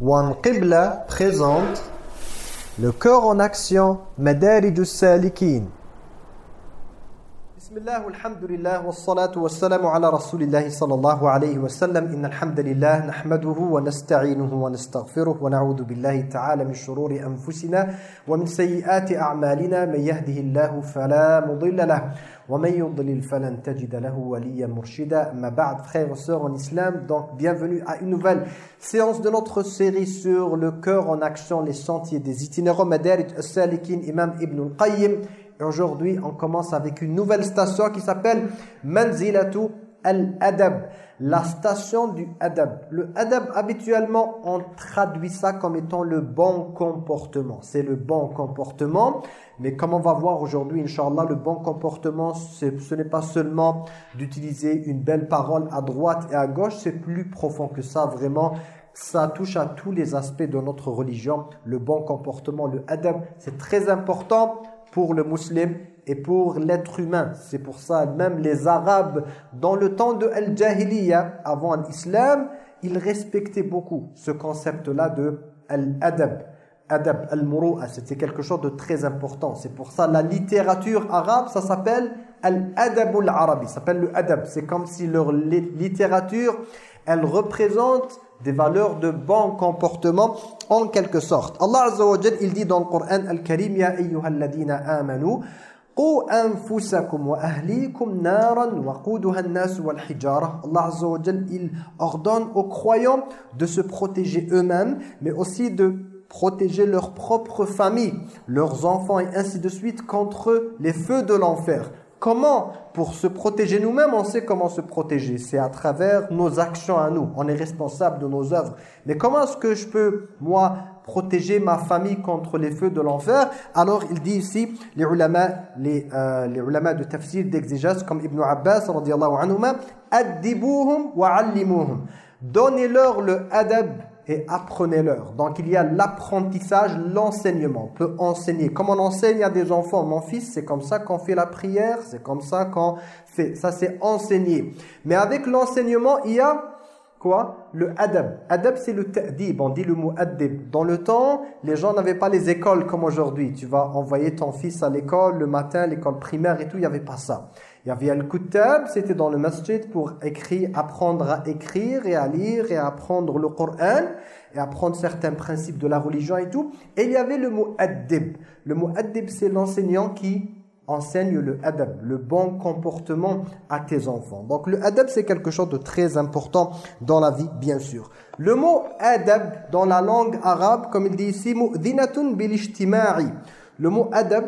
Wan Qibla présente le cœur en action Madarij salikin بسم الله والحمد لله والصلاة والسلام على رسول الله صلى الله عليه وسلم إن الحمد لله نحمده ونستعينه ونستغفره ونعوذ بالله تعالى من شرور أنفسنا ومن سيئات أعمالنا من يهده الله فلا مضل له ومن يضلل فلن تجد له وليا مرشدا ما بعد frères et sœurs en islam donc bienvenue à une nouvelle séance de notre série sur le cœur en action les sentiers des itinérants Madarij as-Salikin Imam Ibn al-Qayyim Aujourd'hui, on commence avec une nouvelle station qui s'appelle Manzilatu al-Adab, la station du adab. Le adab, habituellement, on traduit ça comme étant le bon comportement. C'est le bon comportement, mais comme on va voir aujourd'hui, Inch'Allah, le bon comportement, ce n'est pas seulement d'utiliser une belle parole à droite et à gauche, c'est plus profond que ça, vraiment ça touche à tous les aspects de notre religion. Le bon comportement, le adab, c'est très important pour le musulman et pour l'être humain. C'est pour ça, même les Arabes, dans le temps de Al-Jahiliya, avant l'islam, ils respectaient beaucoup ce concept-là de Al-Adab. Adab, Al-Muru'a, c'était quelque chose de très important. C'est pour ça, la littérature arabe, ça s'appelle Al-Adab al-Arabi, ça s'appelle le Adab. C'est comme si leur littérature, elle représente des valeurs de bon comportement en quelque sorte. Allah Azza wa il dit dans le Coran Al-Karim Ya ayyuhalladhina amanu qu anfusakum wa ahlikum naran waquduha an-nas wal hijara. Allah Azza wa il ordonne aux croyants de se protéger eux-mêmes mais aussi de protéger leur propre famille, leurs enfants et ainsi de suite contre les feux de l'enfer. Comment Pour se protéger nous-mêmes, on sait comment se protéger. C'est à travers nos actions à nous. On est responsable de nos œuvres. Mais comment est-ce que je peux, moi, protéger ma famille contre les feux de l'enfer? Alors, il dit ici, les ulama, les, euh, les ulama de tafsir, d'exégèse, comme Ibn Abbas, radiallahu anhuma, « Addibuhum wa allimuhum » Donnez-leur le adab et apprenez-leur. Donc il y a l'apprentissage, l'enseignement. On peut enseigner. Comme on enseigne à des enfants, mon fils, c'est comme ça qu'on fait la prière, c'est comme ça qu'on fait. Ça c'est enseigner. Mais avec l'enseignement, il y a quoi? Le adab. Adab c'est le ta'dib, on dit le mot adib. Dans le temps, les gens n'avaient pas les écoles comme aujourd'hui. Tu vas envoyer ton fils à l'école le matin, l'école primaire et tout, il n'y avait pas ça. Il y avait Al-Kutab, c'était dans le masjid pour écrire, apprendre à écrire et à lire et apprendre le Coran et apprendre certains principes de la religion et tout. Et il y avait le mot Adib. Le mot Adib, c'est l'enseignant qui enseigne le adab, le bon comportement à tes enfants. Donc le adab, c'est quelque chose de très important dans la vie, bien sûr. Le mot adab, dans la langue arabe, comme il dit ici, bil Le mot adab,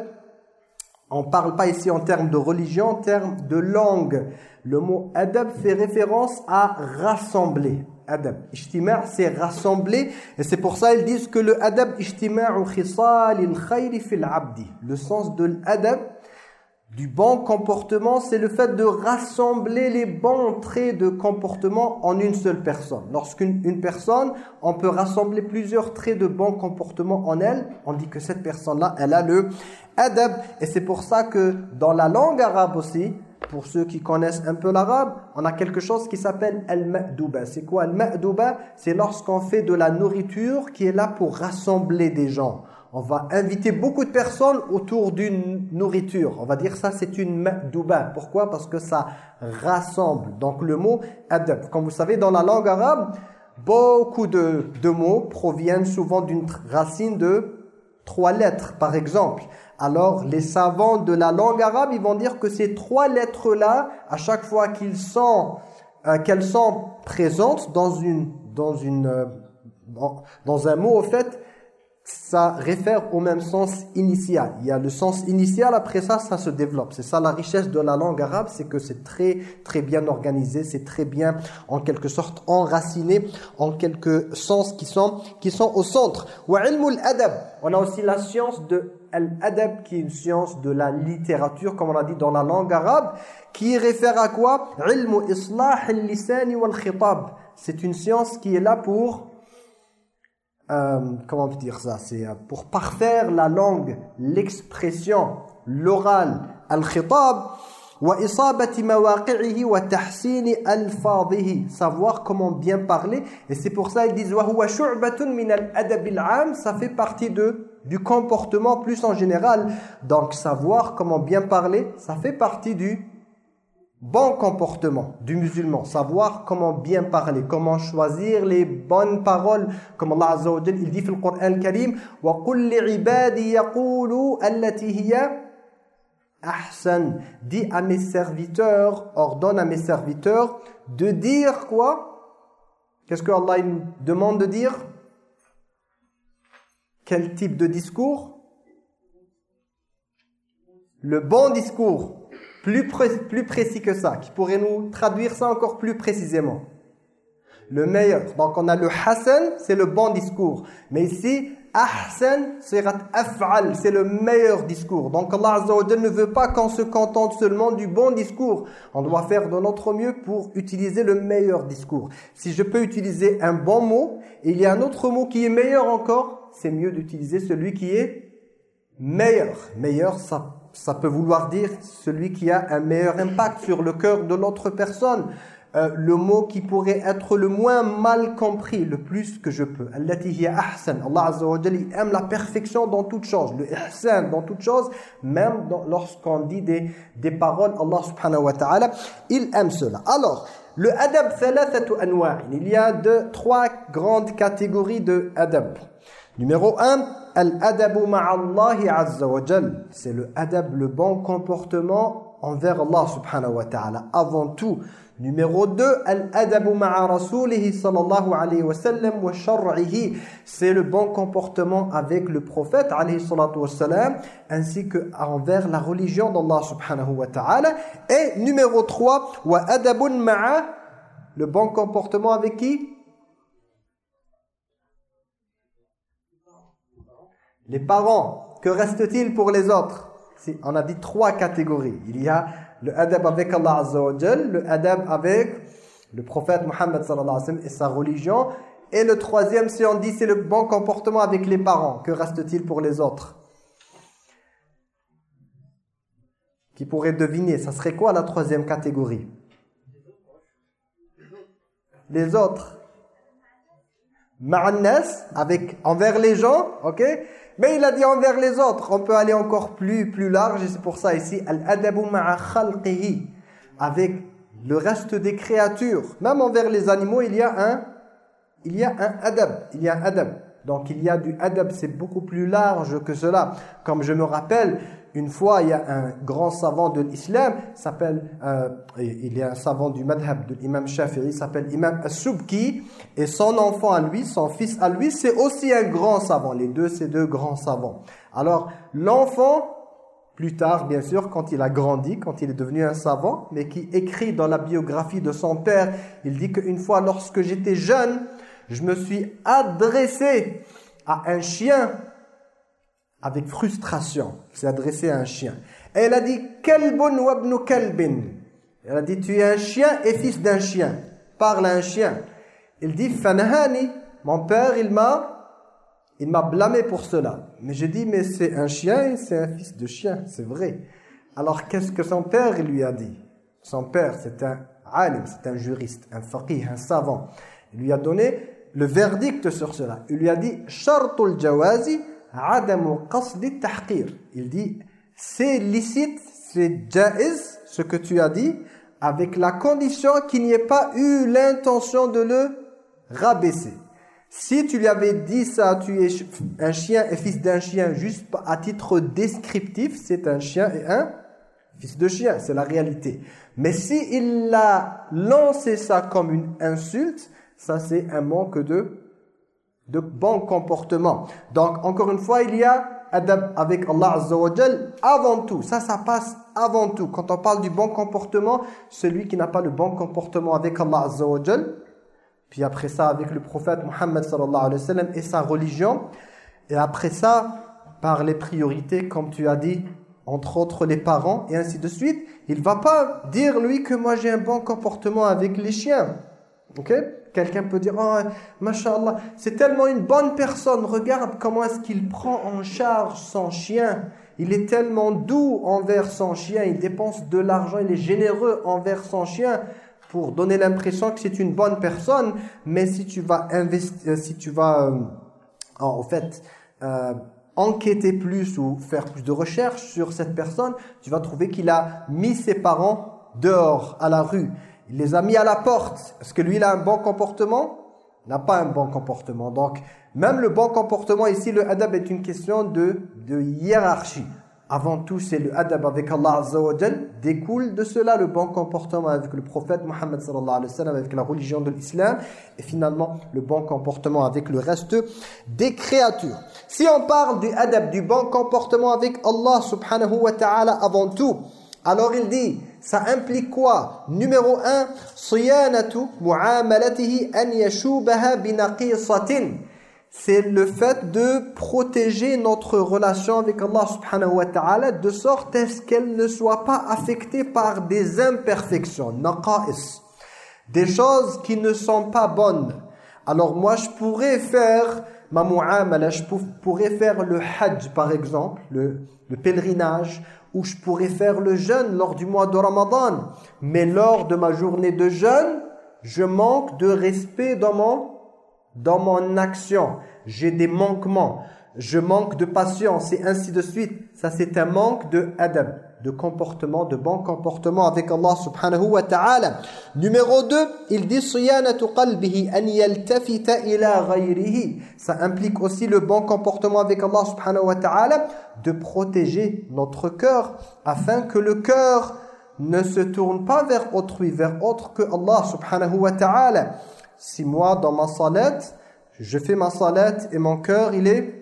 on ne parle pas ici en termes de religion, en termes de langue. Le mot adab fait référence à rassembler. Adab. Ijtima' c'est rassembler. Et c'est pour ça ils disent que le adab, ijtima'u khisalil khayri fil abdi. Le sens de l'adab, du bon comportement, c'est le fait de rassembler les bons traits de comportement en une seule personne. Lorsqu'une une personne, on peut rassembler plusieurs traits de bon comportement en elle, on dit que cette personne-là, elle a le adab. Et c'est pour ça que dans la langue arabe aussi, pour ceux qui connaissent un peu l'arabe, on a quelque chose qui s'appelle al-ma'douba. C'est quoi al-ma'douba C'est lorsqu'on fait de la nourriture qui est là pour rassembler des gens on va inviter beaucoup de personnes autour d'une nourriture. On va dire ça, c'est une ma'douba. Pourquoi? Parce que ça rassemble. Donc le mot adab. Comme vous savez, dans la langue arabe, beaucoup de, mots proviennent souvent d'une racine de trois lettres, par exemple. Alors, les savants de la langue arabe, ils vont dire que ces trois lettres-là, à chaque fois qu'ils sont, euh, qu'elles sont présentes dans une, dans une, euh, dans un mot, au fait, ça réfère au même sens initial. Il y a le sens initial, après ça, ça se développe. C'est ça la richesse de la langue arabe, c'est que c'est très très bien organisé, c'est très bien en quelque sorte enraciné en quelques sens qui sont qui sont au centre. On a aussi la science de l'adab qui est une science de la littérature comme on a dit dans la langue arabe qui réfère à quoi? C'est une science qui est là pour euh, comment dire ça? C'est euh, pour parfaire la langue, l'expression, l'oral, al-khitab. savoir comment bien parler. Et c'est pour ça ils disent ça fait partie de du comportement plus en général. Donc savoir comment bien parler ça fait partie du bon comportement du musulman savoir comment bien parler comment choisir les bonnes paroles comme Allah Azza wa il dit dans le Coran Karim wa qul li yaqulu allati hiya Ahsan, dit à mes serviteurs, ordonne à mes serviteurs de dire quoi? Qu'est-ce que Allah demande de dire? Quel type de discours? Le bon discours, plus, plus précis que ça, qui pourrait nous traduire ça encore plus précisément. Le meilleur. Donc on a le Hassan, c'est le bon discours. Mais ici, ahsan af'al, c'est le meilleur discours. Donc Allah Azza wa ne veut pas qu'on se contente seulement du bon discours. On doit faire de notre mieux pour utiliser le meilleur discours. Si je peux utiliser un bon mot, et il y a un autre mot qui est meilleur encore, c'est mieux d'utiliser celui qui est meilleur. Meilleur, ça, ça peut vouloir dire celui qui a un meilleur impact sur le cœur de l'autre personne. Euh, le mot qui pourrait être le moins mal compris, le plus que je peux. Allah Azza wa aime la perfection dans toute chose, le ihsan dans toute chose, même lorsqu'on dit des, des paroles, Allah subhanahu wa ta'ala, il aime cela. Alors, le adab thalathatu anwa'in. Il y a deux, trois grandes catégories de adab. Numéro un, al-adabu ma'allahi azza wa C'est le adab, le bon comportement envers Allah subhanahu wa ta'ala. Avant tout, Numéro 2, al-adabu ma'a alayhi wa sallam wa. C'est le bon comportement avec le prophète alayhi salatu wa sallam ainsi que envers la religion d'Allah subhanahu wa ta'ala. Et numéro 3, wa adabun ma'a le bon comportement avec qui? Les parents. Que reste-t-il pour les autres? On a dit trois catégories. Il y a le adab avec Allah Azza le adab avec le prophète Mohammed et sa religion. Et le troisième, si on dit c'est le bon comportement avec les parents, que reste-t-il pour les autres? Qui pourrait deviner, ça serait quoi la troisième catégorie? Les autres. Ma'annas, avec envers les gens, ok? Mais il a dit envers les autres. On peut aller encore plus, plus large. Et c'est pour ça ici, al-adabu ma'a. Avec le reste des créatures. Même envers les animaux, il y a un, il y a un. Il y a un adab. Donc il y a du adab, c'est beaucoup plus large que cela. Comme je me rappelle, une fois, il y a un grand savant de l'islam, s'appelle, euh, il y a un savant du madhab de l'imam Shafi'i, s'appelle Imam As-Subki, et son enfant à lui, son fils à lui, c'est aussi un grand savant. Les deux, c'est deux grands savants. Alors, l'enfant, plus tard, bien sûr, quand il a grandi, quand il est devenu un savant, mais qui écrit dans la biographie de son père, il dit qu'une fois, lorsque j'étais jeune, je me suis adressé à un chien avec frustration. s'est adressé à un chien. Et elle a dit Kalbun wabnu kalbin. Elle a dit tu es un chien et fils d'un chien. Parle à un chien. Il dit Fanahani. Mon père, il m'a il m'a blâmé pour cela. Mais j'ai dit mais c'est un chien et c'est un fils de chien, c'est vrai. Alors qu'est-ce que son père lui a dit? Son père, c'est un alim, c'est un juriste, un faqih, un savant. Il lui a donné le verdict sur cela. Il lui a dit Shartul jawazi il dit, c'est licite, c'est jaiz, ce que tu as dit, avec la condition qu'il n'y ait pas eu l'intention de le rabaisser. Si tu lui avais dit ça, tu es un chien et fils d'un chien, juste à titre descriptif, c'est un chien et un fils de chien, c'est la réalité. Mais si il a lancé ça comme une insulte, ça c'est un manque de de bon comportement. Donc, encore une fois, il y a adab avec Allah Azza avant tout. Ça, ça passe avant tout. Quand on parle du bon comportement, celui qui n'a pas le bon comportement avec Allah Azza puis après ça avec le prophète Muhammad sallallahu alayhi et sa religion, et après ça, par les priorités, comme tu as dit, entre autres les parents, et ainsi de suite, il va pas dire lui que moi j'ai un bon comportement avec les chiens. Ok? Quelqu'un peut dire, oh, mashallah, c'est tellement une bonne personne, regarde comment est-ce qu'il prend en charge son chien. il est tellement doux envers son chien, il dépense de l'argent, il est généreux envers son chien pour donner l'impression que c'est une bonne personne, mais si tu vas investir, si tu vas euh, en fait euh, enquêter plus ou faire plus de recherches sur cette personne, tu vas trouver qu'il a mis ses parents dehors, à la rue. Il les a mis à la porte. Est-ce que lui, il a un bon comportement? N'a pas un bon comportement. Donc, même le bon comportement ici, le adab est une question de, de hiérarchie. Avant tout, c'est le adab avec Allah Azza Découle de cela le bon comportement avec le prophète Muhammad sallallahu avec la religion de l'islam. Et finalement, le bon comportement avec le reste des créatures. Si on parle du adab, du bon comportement avec Allah subhanahu wa ta'ala avant tout, alors il dit, ça implique quoi? Numéro 1, C'est le fait de protéger notre relation avec Allah subhanahu wa de sorte à ce qu'elle ne soit pas affectée par des imperfections, naqa'is, des choses qui ne sont pas bonnes. Alors moi je pourrais faire ma mu'amala, je pourrais faire le hajj par exemple, le pèlerinage, ou je pourrais faire le jeûne lors du mois de Ramadan. Mais lors de ma journée de jeûne, je manque de respect dans mon dans mon action. J'ai des manquements. Je manque de patience et ainsi de suite. Ça, c'est un manque de adab, de comportement, de bon comportement avec Allah subhanahu wa ta'ala. Numéro 2, il dit. Ça implique aussi le bon comportement avec Allah subhanahu wa ta'ala de protéger notre cœur afin que le cœur ne se tourne pas vers autrui, vers autre que Allah subhanahu wa ta'ala si moi, dans ma salat, je fais ma salat et mon cœur, il est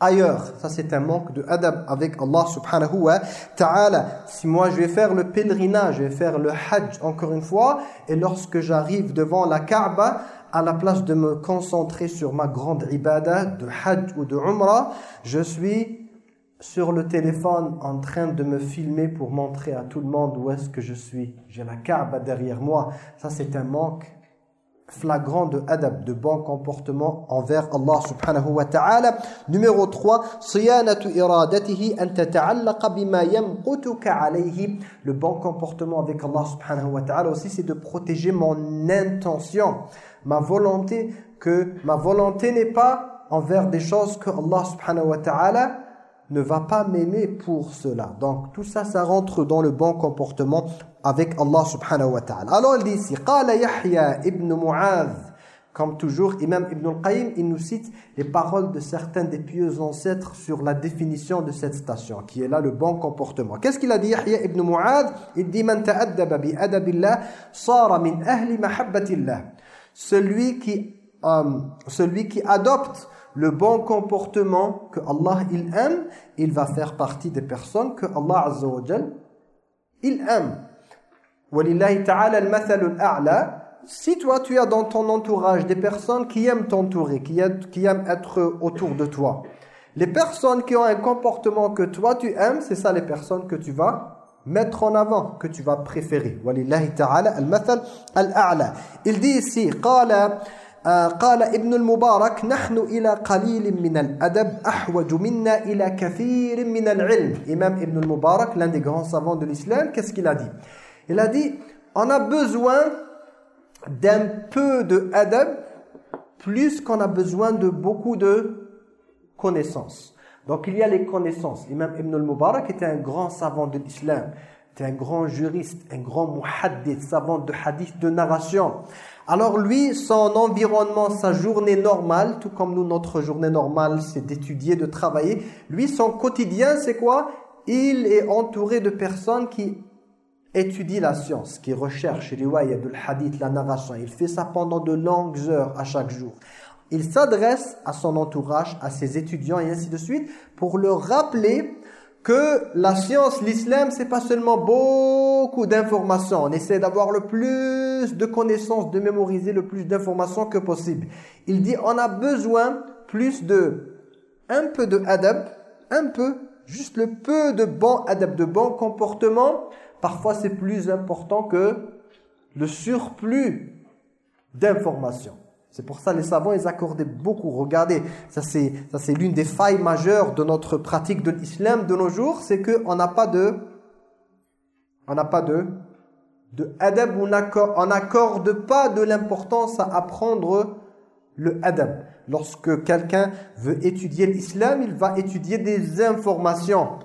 ailleurs. Ça, c'est un manque de adab avec Allah subhanahu wa ta'ala. Si moi, je vais faire le pèlerinage, je vais faire le hajj encore une fois, et lorsque j'arrive devant la Kaaba, à la place de me concentrer sur ma grande ibadah de hajj ou de umrah, je suis sur le téléphone en train de me filmer pour montrer à tout le monde où est-ce que je suis. J'ai la Kaaba derrière moi. Ça, c'est un manque flagrant de adab, de bon comportement envers Allah subhanahu wa ta'ala. Numéro 3. Le bon comportement avec Allah subhanahu wa ta'ala aussi c'est de protéger mon intention, ma volonté que ma volonté n'est pas envers des choses que Allah subhanahu wa ta'ala ne va pas m'aimer pour cela. Donc tout ça, ça rentre dans le bon comportement avec Allah subhanahu wa ta'ala. Alors il dit ici, ibn Mu'adh. Comme toujours, Imam Ibn al-Qayyim, il nous cite les paroles de certains des pieux ancêtres sur la définition de cette station, qui est là le bon comportement. Qu'est-ce qu'il a dit Yahya ibn Mu'adh? Il dit, Celui qui, euh, celui qui adopte le bon comportement que Allah il aime, il va faire partie des personnes que Allah Azza il aime. ta'ala al Si toi tu as dans ton entourage des personnes qui aiment t'entourer, qui, aiment être autour de toi. Les personnes qui ont un comportement que toi tu aimes, c'est ça les personnes que tu vas mettre en avant, que tu vas préférer. ta'ala al-mathal al-a'la. Il dit ici, qala قال ابن المبارك نحن إلى قليل من الأدب أحوج منا إلى كثير من العلم Imam Ibn al-Mubarak, l'un des grands savants de l'islam, qu'est-ce qu'il a dit Il a dit, on a besoin d'un peu de adab plus qu'on a besoin de beaucoup de connaissances. Donc il y a les connaissances. Imam Ibn al-Mubarak était un grand savant de l'islam, était un grand juriste, un grand muhaddith, savant de hadith, de narration. Alors lui, son environnement, sa journée normale, tout comme nous, notre journée normale, c'est d'étudier, de travailler. Lui, son quotidien, c'est quoi? Il est entouré de personnes qui étudient la science, qui recherchent riwayat, le hadith, la narration. Il fait ça pendant de longues heures à chaque jour. Il s'adresse à son entourage, à ses étudiants et ainsi de suite, pour leur rappeler que la science, l'islam, c'est pas seulement beaucoup d'informations. On essaie d'avoir le plus de connaissances, de mémoriser le plus d'informations que possible. Il dit, on a besoin plus de, un peu de adab, un peu, juste le peu de bon adab, de bon comportement. Parfois, c'est plus important que le surplus d'informations. C'est pour ça les savants, ils accordaient beaucoup. Regardez, ça c'est l'une des failles majeures de notre pratique de l'islam de nos jours, c'est qu'on n'a pas de... On n'a pas de... De adab, on n'accorde pas de l'importance à apprendre le adab. Lorsque quelqu'un veut étudier l'islam, il va étudier des informations.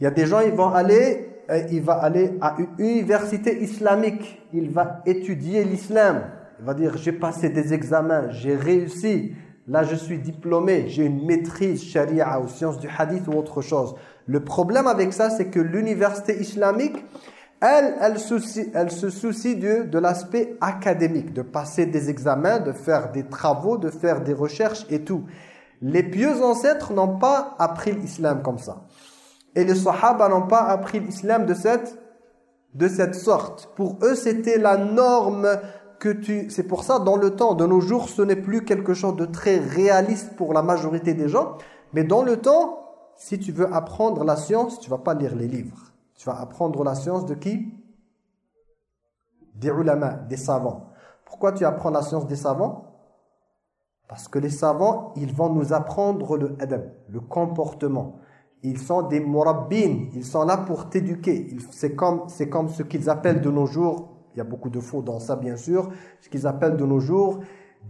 Il y a des gens, ils vont aller, euh, il va aller à une université islamique. Il va étudier l'islam. Il va dire, j'ai passé des examens, j'ai réussi. Là, je suis diplômé, j'ai une maîtrise sharia ou sciences du hadith ou autre chose. Le problème avec ça, c'est que l'université islamique, elle, elle, se soucie de, de l'aspect académique, de passer des examens, de faire des travaux, de faire des recherches et tout. Les pieux ancêtres n'ont pas appris l'islam comme ça. Et les sahaba n'ont pas appris l'islam de cette, de cette sorte. Pour eux, c'était la norme que tu... C'est pour ça, dans le temps, de nos jours, ce n'est plus quelque chose de très réaliste pour la majorité des gens. Mais dans le temps, si tu veux apprendre la science, tu vas pas lire les livres. Tu vas apprendre la science de qui? Des ulama, des savants. Pourquoi tu apprends la science des savants? Parce que les savants, ils vont nous apprendre le adab, le comportement. Ils sont des murabbin, ils sont là pour t'éduquer. C'est comme, comme ce qu'ils appellent de nos jours, il y a beaucoup de faux dans ça bien sûr, ce qu'ils appellent de nos jours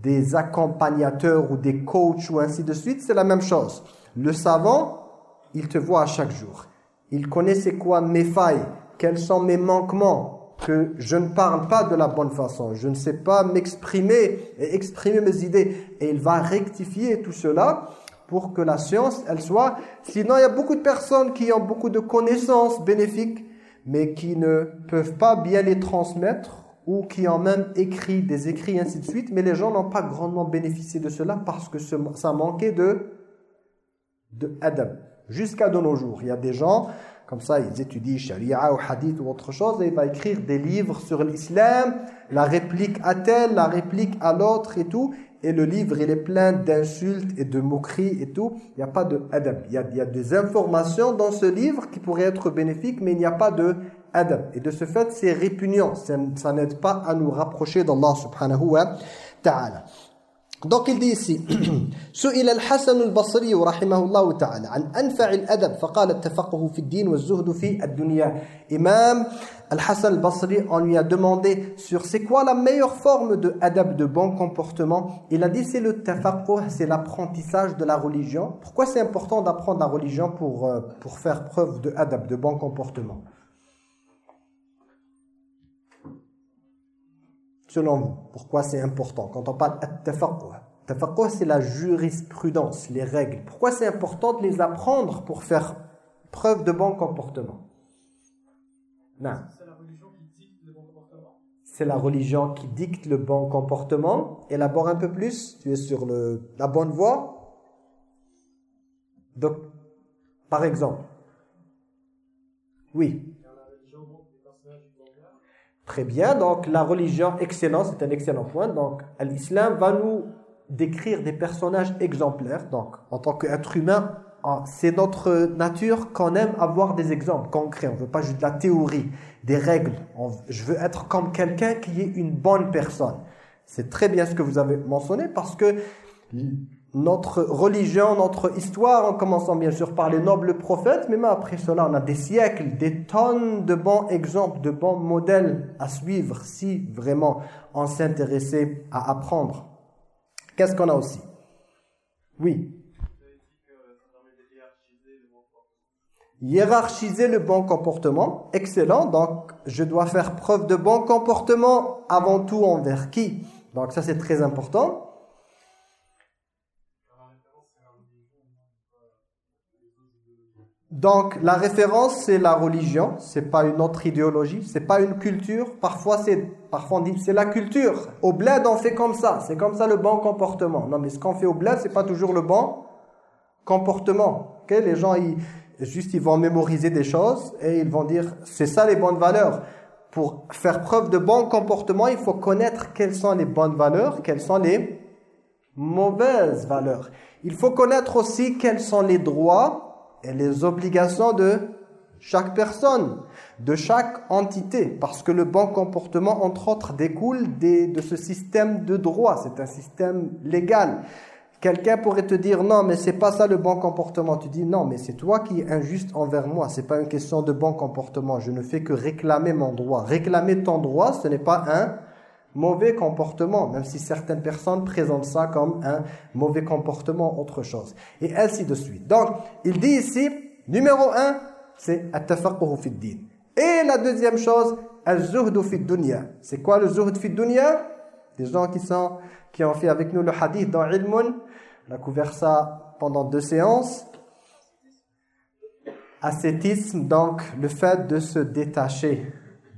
des accompagnateurs ou des coachs ou ainsi de suite, c'est la même chose. Le savant, il te voit à chaque jour. Il connaît c'est quoi mes failles, quels sont mes manquements, que je ne parle pas de la bonne façon, je ne sais pas m'exprimer et exprimer mes idées. Et il va rectifier tout cela pour que la science, elle soit... Sinon, il y a beaucoup de personnes qui ont beaucoup de connaissances bénéfiques, mais qui ne peuvent pas bien les transmettre ou qui ont même écrit des écrits, ainsi de suite. Mais les gens n'ont pas grandement bénéficié de cela parce que ça manquait de, de adam. Jusqu'à de nos jours, il y a des gens, comme ça, ils étudient sharia ou hadith ou autre chose, et ils vont écrire des livres sur l'islam, la réplique à tel, la réplique à l'autre et tout, et le livre, il est plein d'insultes et de moqueries et tout. Il n'y a pas de adab. Il y, a, des informations dans ce livre qui pourraient être bénéfiques, mais il n'y a pas de adab. Et de ce fait, c'est répugnant. Ça, n'aide pas à nous rapprocher d'Allah subhanahu wa ta'ala. Donc il dit ici سئل الحسن البصري رحمه الله تعالى عن أنفع الأدب فقال التفقه في الدين والزهد في الدنيا Imam Al-Hassan al-Basri, on lui a demandé sur c'est quoi la meilleure forme de adab, de bon comportement. Il a dit c'est le tafaqquh, c'est l'apprentissage de la religion. Pourquoi c'est important d'apprendre la religion pour, euh, pour faire preuve de adab, de bon comportement Selon vous, pourquoi c'est important Quand on parle tafaqquh c'est la jurisprudence, les règles. Pourquoi c'est important de les apprendre pour faire preuve de bon comportement? Non c'est la religion qui dicte le bon comportement. Élabore un peu plus, tu es sur le, la bonne voie. Donc, par exemple, oui. Très bien, donc la religion, excellent, c'est un excellent point. Donc, l'islam va nous décrire des personnages exemplaires. Donc, en tant qu'être humain, c'est notre nature qu'on aime avoir des exemples concrets. On ne veut pas juste de la théorie, des règles. je veux être comme quelqu'un qui est une bonne personne. C'est très bien ce que vous avez mentionné parce que notre religion, notre histoire, en commençant bien sûr par les nobles prophètes, mais même après cela, on a des siècles, des tonnes de bons exemples, de bons modèles à suivre si vraiment on s'intéressait à apprendre. Qu'est-ce qu'on a aussi? Oui hiérarchiser le bon comportement. Excellent. Donc, je dois faire preuve de bon comportement avant tout envers qui? Donc, ça, c'est très important. Donc, la référence, c'est la religion. C'est pas une autre idéologie. C'est pas une culture. Parfois, c'est parfois on dit c'est la culture. Au bled, on fait comme ça. C'est comme ça le bon comportement. Non, mais ce qu'on fait au bled, c'est pas toujours le bon comportement. Okay? Les gens, ils Juste, ils vont mémoriser des choses et ils vont dire, c'est ça les bonnes valeurs. Pour faire preuve de bon comportement, il faut connaître quelles sont les bonnes valeurs, quelles sont les mauvaises valeurs. Il faut connaître aussi quels sont les droits les obligations de, chaque personne, de chaque entité. Parce que le bon comportement, entre autres, découle de ce système de droit. C'est un système légal. Quelqu'un pourrait te dire non mais c'est pas ça le bon comportement. Tu dis non mais c'est toi qui es injuste envers moi. C'est pas une question de bon comportement. Je ne fais que réclamer mon droit. Réclamer ton droit, ce n'est pas un mauvais comportement, même si certaines personnes présentent ça comme un mauvais comportement, autre chose. Et ainsi de suite. Donc, il dit ici, numéro un, c'est fi din. Et la deuxième chose, al-zuhdu fi. C'est quoi le zuhd Des gens qui sont qui ont fait avec nous le hadith dans Ilmun, on a couvert ça pendant deux séances. Ascétisme, donc le fait de se détacher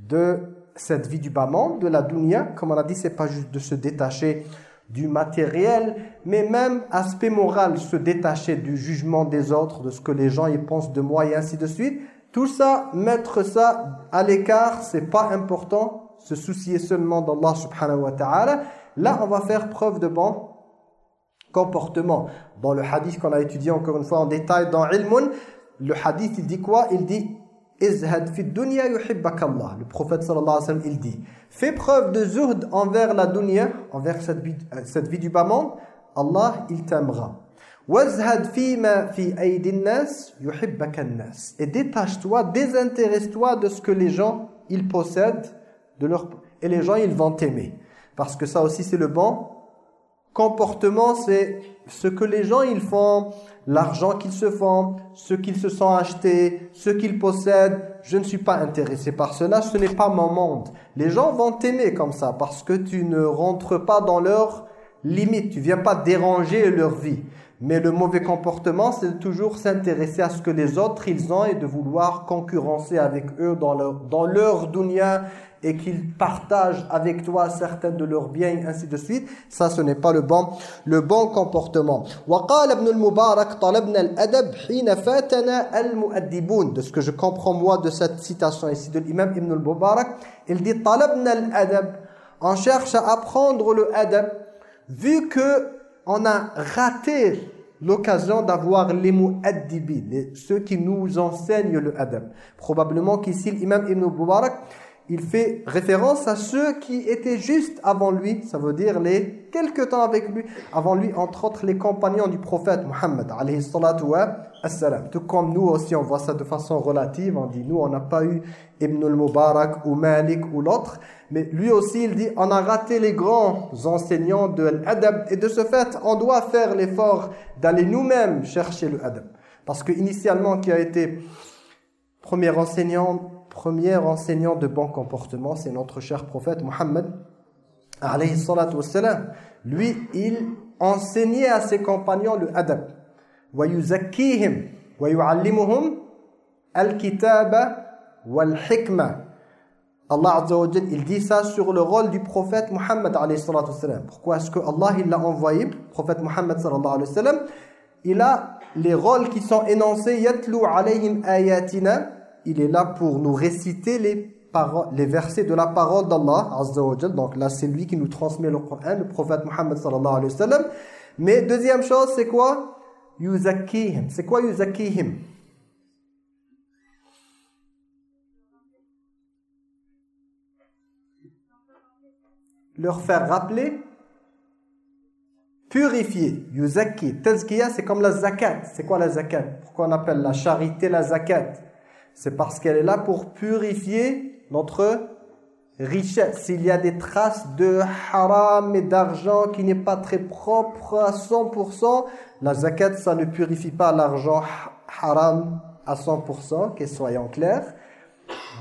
de cette vie du bas monde, de la dunya. Comme on a dit, c'est pas juste de se détacher du matériel, mais même aspect moral, se détacher du jugement des autres, de ce que les gens y pensent de moi et ainsi de suite. Tout ça, mettre ça à l'écart, c'est pas important. Se soucier seulement d'Allah subhanahu wa ta'ala. Là, on va faire preuve de bon comportement. Dans le hadith qu'on a étudié encore une fois en détail dans Ilmun, le hadith il dit quoi? Il dit Izhad fi dunya Allah. Le prophète sallallahu alayhi wa sallam il dit Fais preuve de zuhd envers la dunya, envers cette vie, euh, cette vie du bas monde, Allah il t'aimera. Wazhad fima fi aydin nas nas. Et détache-toi, désintéresse-toi de ce que les gens ils possèdent de leur et les gens ils vont t'aimer. Parce que ça aussi c'est le bon comportement, c'est ce que les gens ils font, l'argent qu'ils se font, ce qu'ils se sont achetés, ce qu'ils possèdent. Je ne suis pas intéressé par cela, ce n'est pas mon monde. Les gens vont t'aimer comme ça parce que tu ne rentres pas dans leurs limites, tu viens pas déranger leur vie. Mais le mauvais comportement, c'est toujours s'intéresser à ce que les autres ils ont et de vouloir concurrencer avec eux dans leur, dans leur dunya et qu'ils partagent avec toi certains de leurs biens, et ainsi de suite. Ça, ce n'est pas le bon, le bon comportement. De ce que je comprends moi de cette citation ici de l'imam Ibn al-Mubarak, il dit On cherche à apprendre le adab vu que on a raté l'occasion d'avoir les mu'addibi, ceux qui nous enseignent le adab. Probablement qu'ici l'imam Ibn Mubarak il fait référence à ceux qui étaient juste avant lui, ça veut dire les quelques temps avec lui, avant lui, entre autres les compagnons du prophète Muhammad, alayhi salatu Tout comme nous aussi, on voit ça de façon relative, on dit nous, on n'a pas eu Ibn al-Mubarak ou Malik ou l'autre, mais lui aussi, il dit, on a raté les grands enseignants de l'adab. Et de ce fait, on doit faire l'effort d'aller nous-mêmes chercher le adab. Parce que initialement, qui a été premier enseignant, premier enseignant de bon comportement, c'est notre cher prophète Mohammed. Lui, il enseignait à ses compagnons le adab. Allah Azza wa il dit ça sur le rôle du prophète Mohammed alayhi salatu. Pourquoi est-ce que Allah l'a envoyé, prophète Mohammed sallallahu alayhi wa sallam, il a les rôles qui sont énoncés yatlu alayhim ayatina il est là pour nous réciter les versets de la parole d'Allah Donc là c'est lui qui nous transmet le Coran, le prophète sallam. Mais deuxième chose c'est quoi? Yuzakihim. C'est quoi yuzakihim leur faire rappeler, purifier. Yuzaki, tazkiya, c'est comme la zakat. C'est quoi la zakat? Pourquoi on appelle la charité la zakat? C'est parce qu'elle est là pour purifier notre richesse. S'il y a des traces de haram et d'argent qui n'est pas très propre à 100%, la zakat, ça ne purifie pas l'argent haram à 100%, que soyons clairs.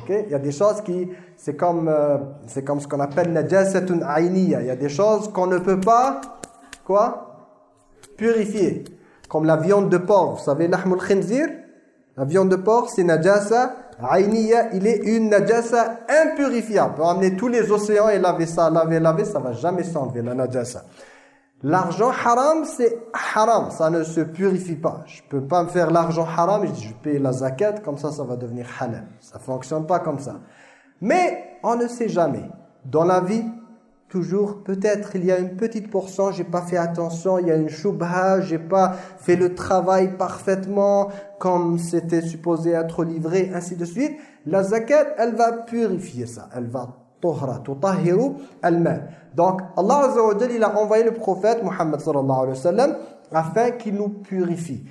Il y a des choses qui, c'est comme, euh, comme ce qu'on appelle najasatun ainiya. Il y a des choses qu'on ne peut pas, quoi? Purifier. Comme la viande de porc. Vous savez, l'ahmul khinzir? La viande de porc, c'est najasa ainiya. Il est une najasa impurifiable. On emmener tous les océans et laver ça, laver, laver, ça va jamais s'enlever, la najasa. L'argent haram, c'est haram, ça ne se purifie pas. Je peux pas me faire l'argent haram et je paye la zakat, comme ça, ça va devenir halal. Ça fonctionne pas comme ça. Mais on ne sait jamais. Dans la vie, toujours, peut-être il y a une petite portion, j'ai pas fait attention, il y a une shubha, j'ai pas fait le travail parfaitement comme c'était supposé être livré, ainsi de suite. La zakat, elle va purifier ça, elle va tuhra, tutahiru al Donc Allah Azza wa il a envoyé le prophète Muhammad sallallahu alayhi wa sallam afin qu'il nous purifie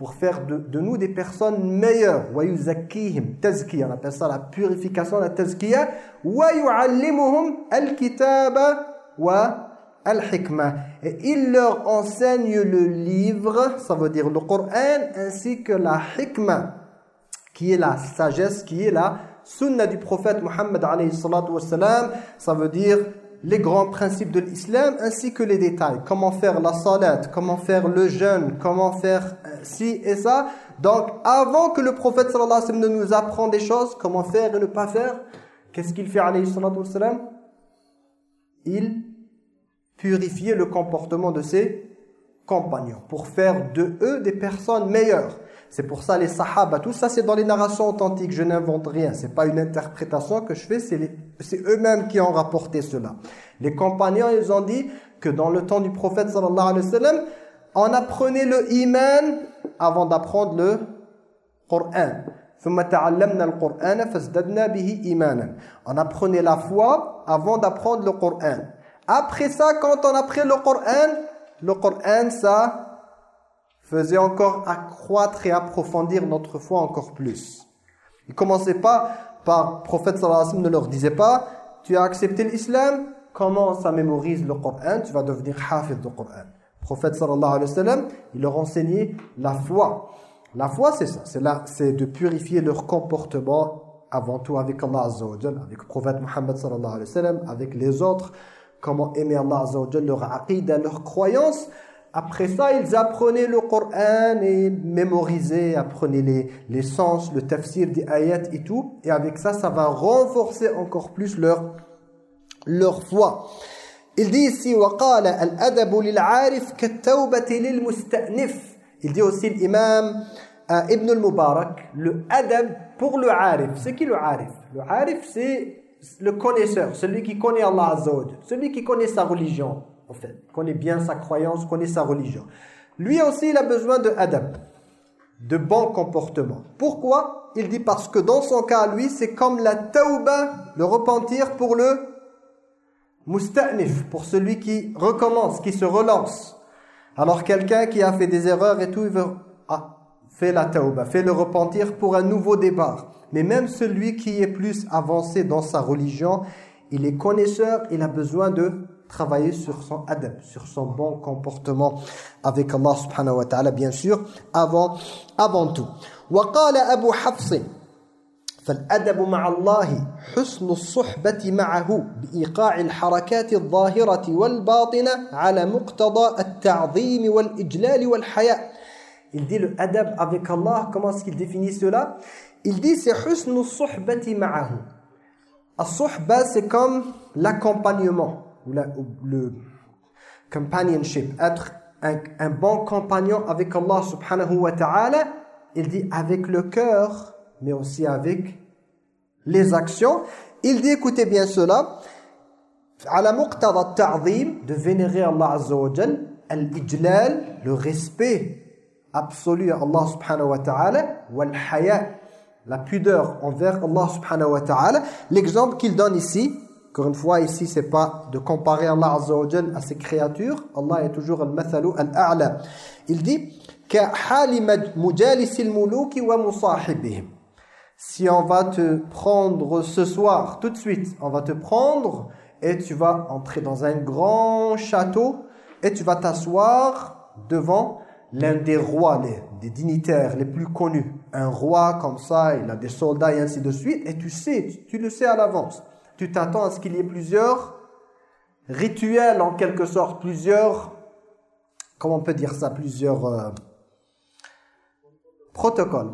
pour faire de, nous des personnes meilleures. On appelle ça la purification, la tazkiya. Al-kitaba. Et il leur enseigne le livre, ça veut dire le Coran, ainsi que la hikmah, qui est la sagesse, qui est la sunna du prophète Muhammad alayhi salatu ça veut dire les grands principes de l'islam ainsi que les détails. Comment faire la salat, comment faire le jeûne, comment faire euh, ci et ça. Donc avant que le prophète sallam ne nous apprend des choses, comment faire et ne pas faire, qu'est-ce qu'il fait alayhi wa salam Il purifiait le comportement de ses compagnons pour faire de eux des personnes meilleures. C'est pour ça les sahaba, tout ça c'est dans les narrations authentiques, je n'invente rien. C'est pas une interprétation que je fais, c'est eux-mêmes qui ont rapporté cela. Les compagnons, ils ont dit que dans le temps du prophète sallallahu alayhi wa sallam, on apprenait le iman avant d'apprendre le Coran. On apprenait la foi avant d'apprendre le Coran. Après ça, quand on apprenait le Coran, le Coran, ça faisait encore accroître et approfondir notre foi encore plus. Il commençait pas par, prophète sallallahu alayhi wa ne leur disait pas, tu as accepté l'islam, commence à mémoriser le Coran, tu vas devenir hafiz du Coran. Prophète sallallahu alayhi wa sallam, il leur enseignait la foi. La foi, c'est ça, c'est là, c'est de purifier leur comportement avant tout avec Allah Azza avec le prophète Muhammad sallallahu alayhi wa sallam, avec les autres, comment aimer Allah Azza leur aqidah, leur croyance, après ça, ils apprenaient le Coran et mémorisaient, apprenaient les, les sens, le tafsir des ayats et tout. Et avec ça, ça va renforcer encore plus leur, leur foi. Il dit ici, وَقَالَ الْأَدَبُ لِلْعَارِفِ كَالتَّوْبَةِ لِلْمُسْتَأْنِفِ Il dit aussi l'imam euh, Ibn al-Mubarak, le adab pour le arif. C'est qui le arif Le arif, c'est le connaisseur, celui qui connaît Allah Azza celui qui connaît sa religion en fait, connaît bien sa croyance, connaît sa religion. Lui aussi, il a besoin de adab, de bon comportement. Pourquoi? Il dit parce que dans son cas, lui, c'est comme la tauba, le repentir pour le musta'nif, pour celui qui recommence, qui se relance. Alors quelqu'un qui a fait des erreurs et tout, il veut ah, la tauba, fait le repentir pour un nouveau départ. Mais même celui qui est plus avancé dans sa religion, il est connaisseur, il a besoin de travailler sur son adab, sur son bon comportement avec Allah subhanahu wa ta'ala, bien sûr, avant, avant tout. وقال أبو حفص فالأدب مع الله حسن الصحبة معه بإيقاع الحركات الظاهرة والباطنة على مقتضى التعظيم والإجلال والحياء Il dit le adab avec Allah, comment est-ce qu'il définit cela Il dit c'est حسن الصحبة معه. الصحبة c'est comme l'accompagnement ou, le companionship, être un, bon compagnon avec Allah subhanahu wa ta'ala, il dit avec le cœur, mais aussi avec les actions. Il dit, écoutez bien cela, la de vénérer Allah azza wa al-ijlal, le respect absolu à Allah subhanahu wa ta'ala, wal-haya, la pudeur envers Allah subhanahu wa ta'ala. L'exemple qu'il donne ici, encore une fois, ici, c'est pas de comparer Allah Azza à ses créatures. Allah est toujours al-mathalu al-a'la. Il dit Si on va te prendre ce soir, tout de suite, on va te prendre et tu vas entrer dans un grand château et tu vas t'asseoir devant l'un des rois, des dignitaires les plus connus. Un roi comme ça, il a des soldats et ainsi de suite. Et tu sais, tu le sais à l'avance tu t'attends à ce qu'il y ait plusieurs rituels en quelque sorte, plusieurs, comment on peut dire ça, plusieurs euh, protocoles,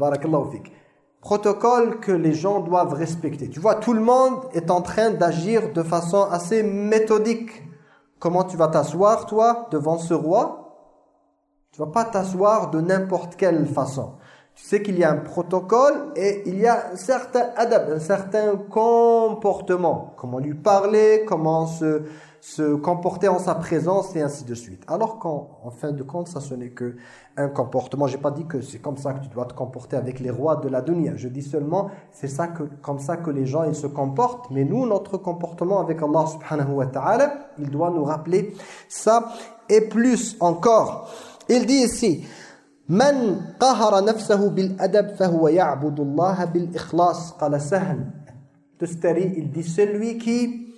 protocoles que les gens doivent respecter. Tu vois, tout le monde est en train d'agir de façon assez méthodique. Comment tu vas t'asseoir, toi, devant ce roi? Tu vas pas t'asseoir de n'importe quelle façon tu sais qu'il y a un protocole et il y a un certain adab, un certain comportement. Comment lui parler, comment se se comporter en sa présence et ainsi de suite. Alors qu'en fin de compte, ça ce n'est que un comportement. J'ai pas dit que c'est comme ça que tu dois te comporter avec les rois de la dunya. Je dis seulement c'est ça que comme ça que les gens ils se comportent. Mais nous, notre comportement avec Allah subhanahu wa ta'ala, il doit nous rappeler ça et plus encore. Il dit ici من قهر نفسه بالأدب فهو يعبد الله بالإخلاص قال سهل Tustari, il dit celui qui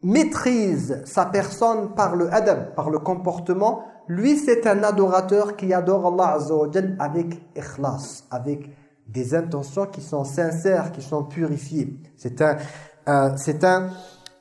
maîtrise sa personne par le adab, par le comportement, lui c'est un adorateur qui adore Allah Azza wa avec ikhlas, avec des intentions qui sont sincères, qui sont purifiées. C'est un, euh, c'est un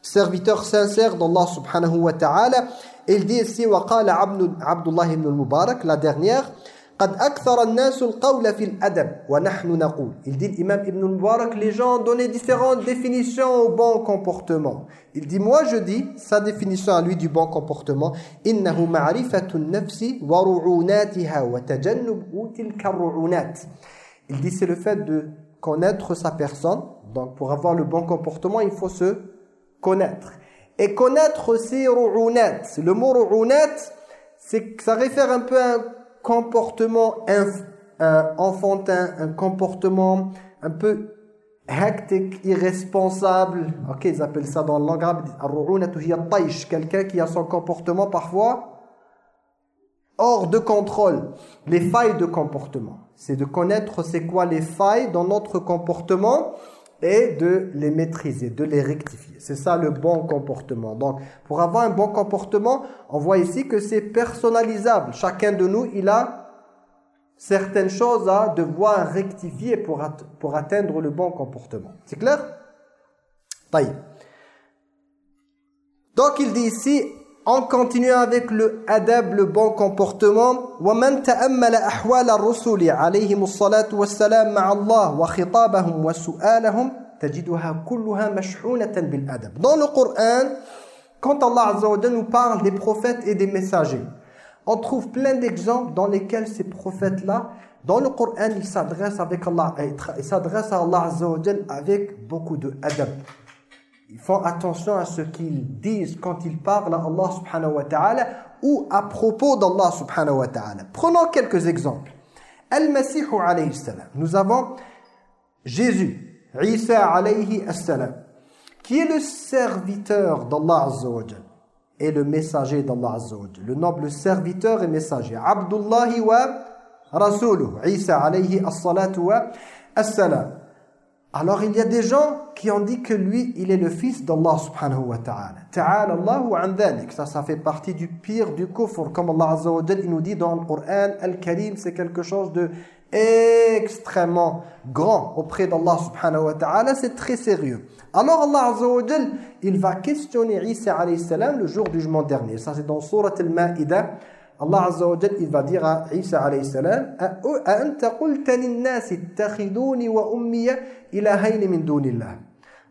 serviteur sincère d'Allah subhanahu wa ta'ala. Il dit ici, وقال Abdullah ibn al-Mubarak, la dernière, قد أكثر الناس القول في الأدب ونحن نقول il dit l'imam Ibn Mubarak les gens ont donné différentes définitions au bon comportement il dit moi je dis sa définition à lui du bon comportement إنه معرفة النفس ورعوناتها وتجنب تلك الرعونات il dit c'est le fait de connaître sa personne donc pour avoir le bon comportement il faut se connaître et connaître ses ru'unat le mot ru'unat ça réfère un peu à un comportement enfantin, un comportement un peu hectique, irresponsable. Ok, ils appellent ça dans le langue arabe, quelqu'un qui a son comportement parfois hors de contrôle. Les failles de comportement. C'est de connaître c'est quoi les failles dans notre comportement et de les maîtriser, de les rectifier. C'est ça le bon comportement. Donc, pour avoir un bon comportement, on voit ici que c'est personnalisable. Chacun de nous, il a certaines choses à devoir rectifier pour, pour atteindre le bon comportement. C'est clair? Donc, il dit ici, en continuant avec le adab, le bon comportement, وَمَنْ تَأَمَّلَ أَحْوَالَ الرُّسُلِ عَلَيْهِمُ الصَّلَاةُ وَالسَّلَامُ مَعَ اللَّهِ وَخِطَابَهُمْ وَسُؤَالَهُمْ تَجِدُهَا كُلُّهَا مَشْحُونَةً بِالْأَدَبِ Dans le Coran, quand Allah Azza wa nous parle des prophètes et des messagers, on trouve plein d'exemples dans lesquels ces prophètes-là, dans le Coran, ils s'adressent avec Allah, ils s'adressent à Allah Azza wa avec beaucoup de adab. ils font attention à ce qu'ils disent quand ils parlent à Allah subhanahu wa ta'ala ou à propos d'Allah subhanahu wa ta'ala. Prenons quelques exemples. Al-Masih alayhi salam. Nous avons Jésus, Isa alayhi salam, qui est le serviteur d'Allah azza et le messager d'Allah azza Le noble serviteur et messager. Abdullahi wa Rasuluh. Isa alayhi as-salatu wa as-salam. Alors il y a des gens qui ont dit que lui, il est le fils d'Allah subhanahu wa ta'ala. Ta'ala Allahu an dhalik. Ça, ça fait partie du pire du kufr. Comme Allah azza wa il nous dit dans le Coran, Al-Karim, c'est quelque chose de extrêmement grand auprès d'Allah subhanahu wa ta'ala. C'est très sérieux. Alors Allah azza wa il va questionner Isa le jour du jugement dernier. Ça, c'est dans Surat Al-Ma'idah. Allah va dire à Isa alayhi salam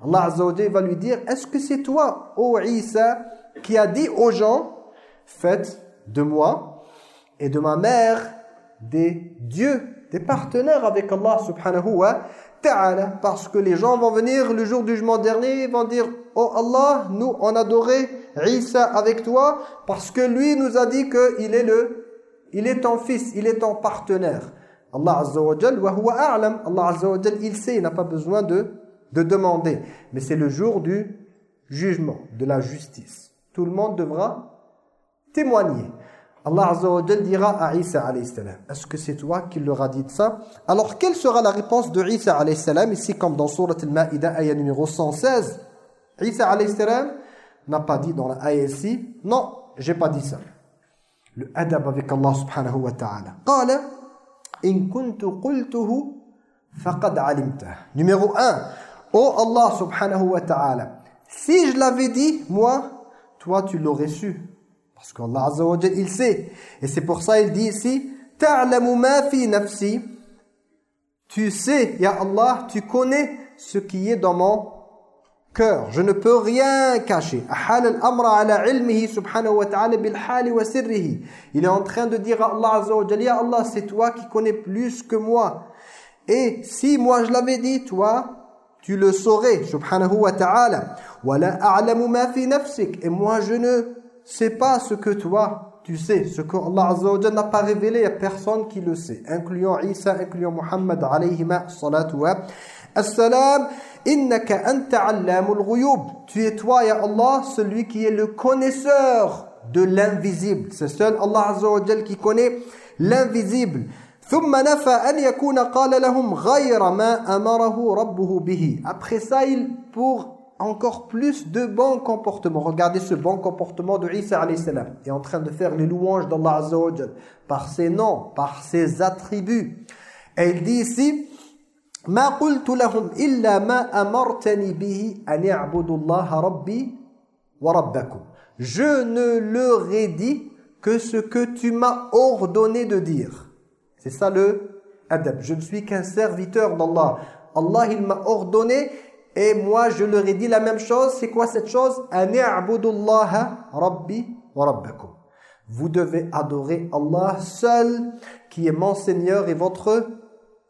Allah Azza va lui dire est-ce que c'est toi ô Isa qui a dit aux gens faites de moi et de ma mère des dieux des partenaires avec Allah subhanahu wa ta'ala parce que les gens vont venir le jour du jugement dernier vont dire oh Allah nous on adorait Isa avec toi parce que lui nous a dit que il est le il est ton fils il est ton partenaire Allah azza wa a'lam. Allah azza il sait il n'a pas besoin de de demander. Mais c'est le jour du jugement de la justice. Tout le monde devra témoigner Allah Azza wa dira à Isa alayhi salam. Est-ce que c'est toi qui leur a dit ça? Alors quelle sera la réponse de Isa alayhi salam Ici comme dans Surah Al-Ma'idah, ayat numéro 116 Isa alayhi salam n'a pas dit dans la ayat ici. Non, j'ai pas dit ça. Le adab avec Allah subhanahu wa ta'ala. In kuntu qultuhu Numéro 1 Oh Allah subhanahu wa ta'ala Si je l'avais dit, moi, toi tu l'aurais su. Parce qu'Allah Azza wa il sait. Et c'est pour ça il dit ici, ta'lamu ma fi nafsi. Tu sais, ya Allah, tu connais ce qui est dans mon cœur. Je ne peux rien cacher. Il est en train de dire à Allah Azza wa Ya Allah, c'est toi qui connais plus que moi. Et si moi je l'avais dit, toi, tu le saurais, subhanahu wa ta'ala. Et moi, je ne c'est pas ce que toi tu sais, ce que Allah Azza n'a pas révélé à personne qui le sait, incluant Isa, incluant Muhammad alayhi ma salatu wa assalam. Innaka anta allamul ghuyub. Tu es toi, ya Allah, celui qui est le connaisseur de l'invisible. C'est seul Allah Azza wa qui connaît l'invisible. Après ça, il, pour encore plus de bons comportements. Regardez ce bon comportement de Isa salam est en train de faire les louanges d'Allah Azza par ses noms, par ses attributs. Et il dit ici "Ma qultu illa ma amartani bihi an rabbi wa rabbakum." Je ne leur ai dit que ce que tu m'as ordonné de dire. C'est ça le adab. Je ne suis qu'un serviteur d'Allah. Allah il m'a ordonné et moi, je leur ai dit la même chose. C'est quoi cette chose? Rabbi wa Vous devez adorer Allah seul, qui est mon Seigneur et votre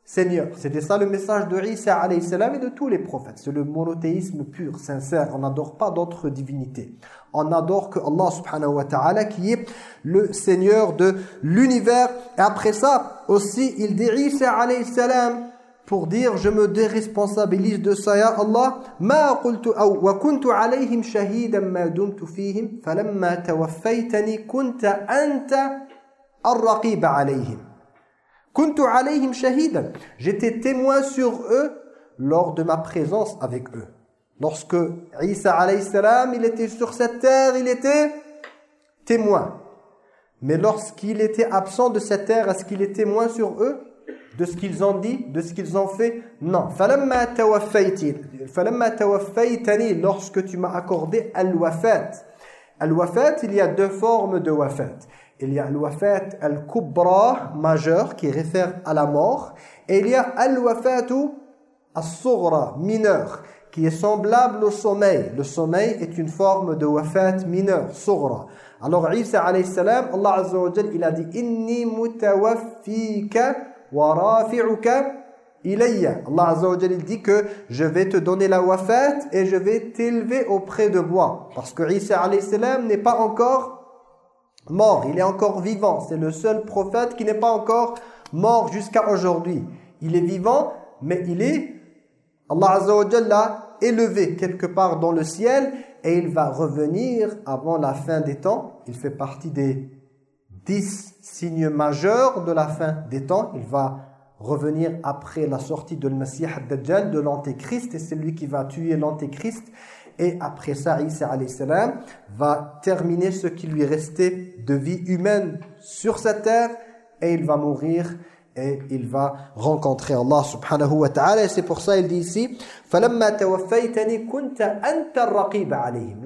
Seigneur. C'était ça le message de Isa alayhi salam et de tous les prophètes. C'est le monothéisme pur, sincère. On n'adore pas d'autres divinités. On adore que Allah subhanahu wa ta'ala qui est le Seigneur de l'univers. Et après ça aussi, il dit Isa alayhi salam pour dire je me déresponsabilise de ça Allah ma qultu aw wa kuntu alayhim shahidan ma dumtu fihim falamma tawaffaytani kunta anta alayhim Kuntu alayhim. J'étais témoin sur eux lors de ma présence avec eux. Lorsque Isa alayhi salam, il était sur cette terre, il était témoin. Mais lorsqu'il était absent de cette terre, est-ce qu'il est témoin sur eux? De ce qu'ils ont dit, de ce qu'ils ont fait Non. Lorsque tu m'as accordé al-wafat. Al-wafat, il y a deux formes de wafat il y a al-wafat al-kubra majeur qui réfère à la mort et il y a al-wafatu as-sughra mineur qui est semblable au sommeil. Le sommeil est une forme de wafat mineur, sughra. Alors Isa alayhi salam, Allah azza wa il a dit inni mutawaffika wa ilayya. Allah azza wa jalla, dit que je vais te donner la wafat et je vais t'élever auprès de moi parce que Isa alayhi n'est pas encore mort, il est encore vivant. C'est le seul prophète qui n'est pas encore mort jusqu'à aujourd'hui. Il est vivant, mais il est, Allah Azza wa l'a élevé quelque part dans le ciel et il va revenir avant la fin des temps. Il fait partie des dix signes majeurs de la fin des temps. Il va revenir après la sortie de Messie Dajjal, de l'Antéchrist, et c'est lui qui va tuer l'Antéchrist. Et après ça, Isa salam va terminer ce qui lui restait de vie humaine sur cette terre et il va mourir et il va rencontrer Allah subhanahu wa ta'ala. Et c'est pour ça il dit ici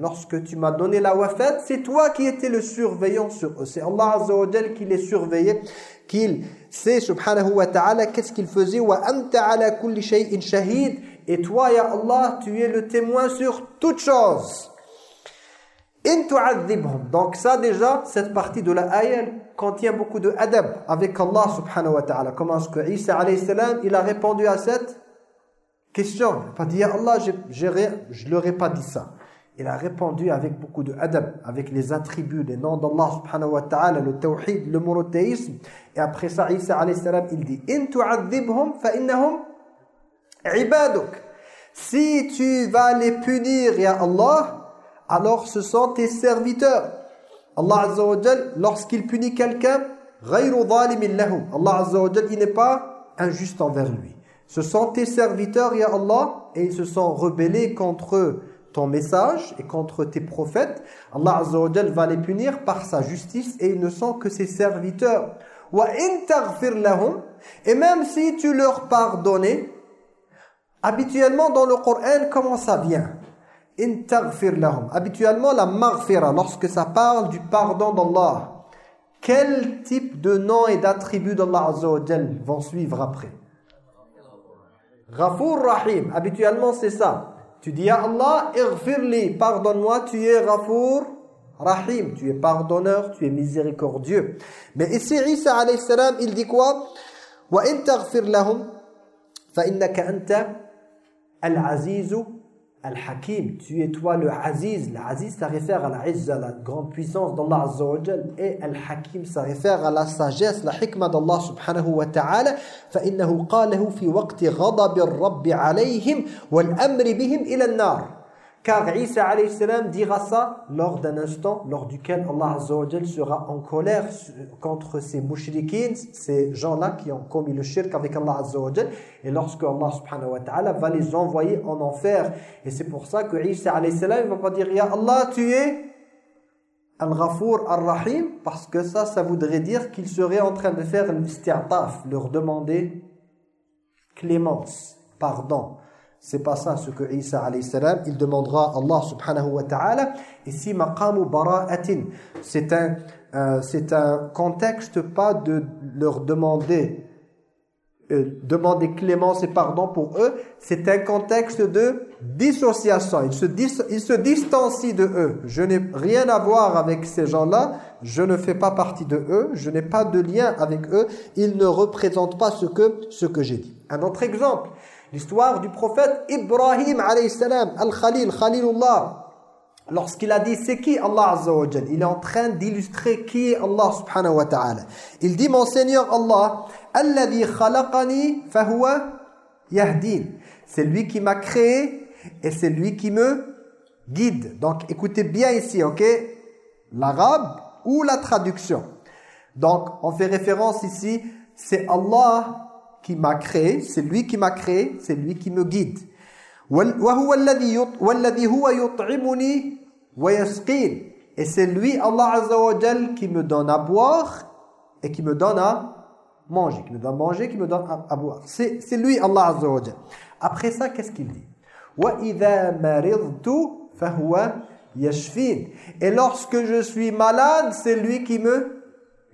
Lorsque tu m'as donné la wafat, c'est toi qui étais le surveillant sur eux. C'est Allah azza wa qui les surveillait, qu'il sait subhanahu wa ta'ala qu'est-ce qu'il faisait. Wa anta ala kulli shay'in shahid et toi, ya Allah, tu es le témoin sur toute chose. Donc ça déjà, cette partie de la ayah contient beaucoup de adab avec Allah subhanahu wa ta'ala. Comment est-ce que Isa alayhi salam, il a répondu à cette question? Il n'a pas dit, Allah, je ne leur ai pas dit ça. Il a répondu avec beaucoup de adab, avec les attributs, les noms d'Allah subhanahu wa ta'ala, le tawhid, le monothéisme. Et après ça, Isa alayhi salam, il dit, in tu'adhibhum fa innahum ibaduk. Si tu vas les punir, ya Allah, alors ce sont tes serviteurs. Allah Azza wa lorsqu'il punit quelqu'un, Allah Azza wa il n'est pas injuste envers lui. Ce sont tes serviteurs, ya Allah, et ils se sont rebellés contre ton message et contre tes prophètes. Allah Azza wa va les punir par sa justice et ils ne sont que ses serviteurs. Et même si tu leur pardonnais, Habituellement, dans le Coran, comment ça vient? Habituellement, la maghfira, lorsque ça parle du pardon d'Allah, quel type de nom et d'attributs d'Allah Azza vont suivre après? Ghafour Rahim. Habituellement, c'est ça. Tu dis à Allah, irfirli, pardonne-moi, tu es Ghafour Rahim. Tu es pardonneur, tu es miséricordieux. Mais ici, Isa alayhi salam, il dit quoi? Wa in taghfir lahum fa innaka anta Al-Azizu Al-Hakim. Tu es toi le Aziz. L'Aziz, ça réfère à la Izza, la grande puissance d'Allah Azza wa Et Al-Hakim, ça réfère à la sagesse, la hikmah d'Allah subhanahu wa ta'ala. فَإِنَّهُ قَالَهُ فِي وَقْتِ غَضَبِ الرَّبِّ عَلَيْهِمْ وَالْأَمْرِ بِهِمْ إِلَى النَّارِ car Isa dira ça lors d'un instant lors duquel Allah Azza wa sera en colère contre ces mouchriquins, ces gens-là qui ont commis le shirk avec Allah Azza wa et lorsque Allah subhanahu wa ta'ala va les envoyer en enfer. Et c'est pour ça que Isa ne va pas dire « Ya Allah, tu es Al-Ghafour Ar-Rahim » parce que ça, ça voudrait dire qu'il serait en train de faire l'isti'taf, leur demander clémence, pardon. C'est pas ça ce que Isa alayhi salam, il demandera à Allah subhanahu wa ta'ala. Ici, maqamu bara'atin, c'est un, euh, c'est un contexte pas de leur demander euh, demander clémence et pardon pour eux, c'est un contexte de dissociation. Ils se, dis, ils se distancient de eux. Je n'ai rien à voir avec ces gens-là. Je ne fais pas partie de eux. Je n'ai pas de lien avec eux. Ils ne représentent pas ce que, ce que j'ai dit. Un autre exemple. L'histoire du prophète Ibrahim alayhi salam, Al-Khalil, Khalilullah. Lorsqu'il a dit c'est qui Allah Azza il est en train d'illustrer qui est Allah subhanahu wa ta'ala. Il dit mon Seigneur Allah, alladhi khalaqani fahuwa yahdin. C'est lui qui m'a créé et c'est lui qui me guide. Donc écoutez bien ici, OK? L'arabe ou la traduction. Donc on fait référence ici, c'est Allah qui m'a créé, c'est lui qui m'a créé, c'est lui qui me guide. Et c'est lui, Allah Azza wa qui me donne à boire et qui me donne à manger. Qui me donne à manger, qui me donne à, boire. C'est lui, Allah Azza wa Après ça, qu'est-ce qu'il dit? Et lorsque je suis malade, c'est lui qui me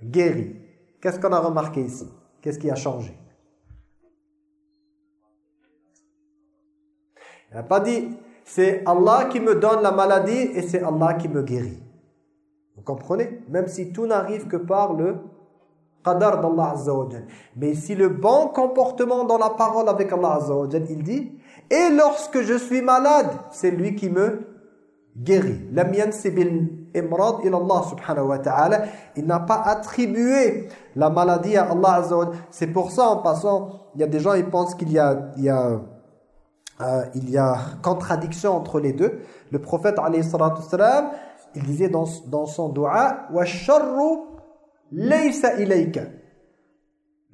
guérit. Qu'est-ce qu'on a remarqué ici? Qu'est-ce qui a changé? Il n'a pas dit c'est Allah qui me donne la maladie et c'est Allah qui me guérit. Vous comprenez? Même si tout n'arrive que par le qadar d'Allah Azza wa Mais si le bon comportement dans la parole avec Allah Azza wa il dit et lorsque je suis malade, c'est lui qui me guérit. Lam yansibil imrad ila Allah subhanahu wa ta'ala. Il n'a pas attribué la maladie à Allah Azza wa C'est pour ça en passant, il y a des gens ils pensent qu'il y a il y a euh, il y a contradiction entre les deux. Le prophète, salam, il disait dans, dans son dua,